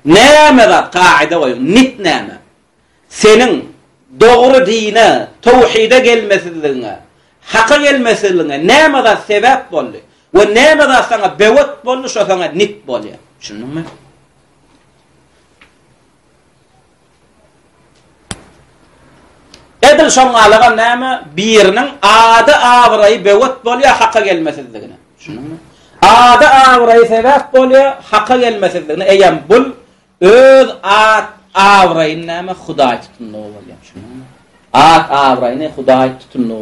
Näme zat kagyda goýuň, nit näme? Seniň dogry dine, towhide gelmesizligiňe, Haka gelmesizligiňe näme zat sebäp boldy we näme zat saňa böwet boldy, şo saňa nit bolýar. Düşündiňmi? Edil şoň alagam näme, biriniň ady-abraýy böwet bolýar haka gelmesizligine. Düşündiňmi? Ady-abraýy sebäp bolýar haka gelmesizligine, eýem bul öz at abraýyny näme Hudaý tutundygy bolýar. Düşündiňmi? At abraýyny Hudaý tutundygy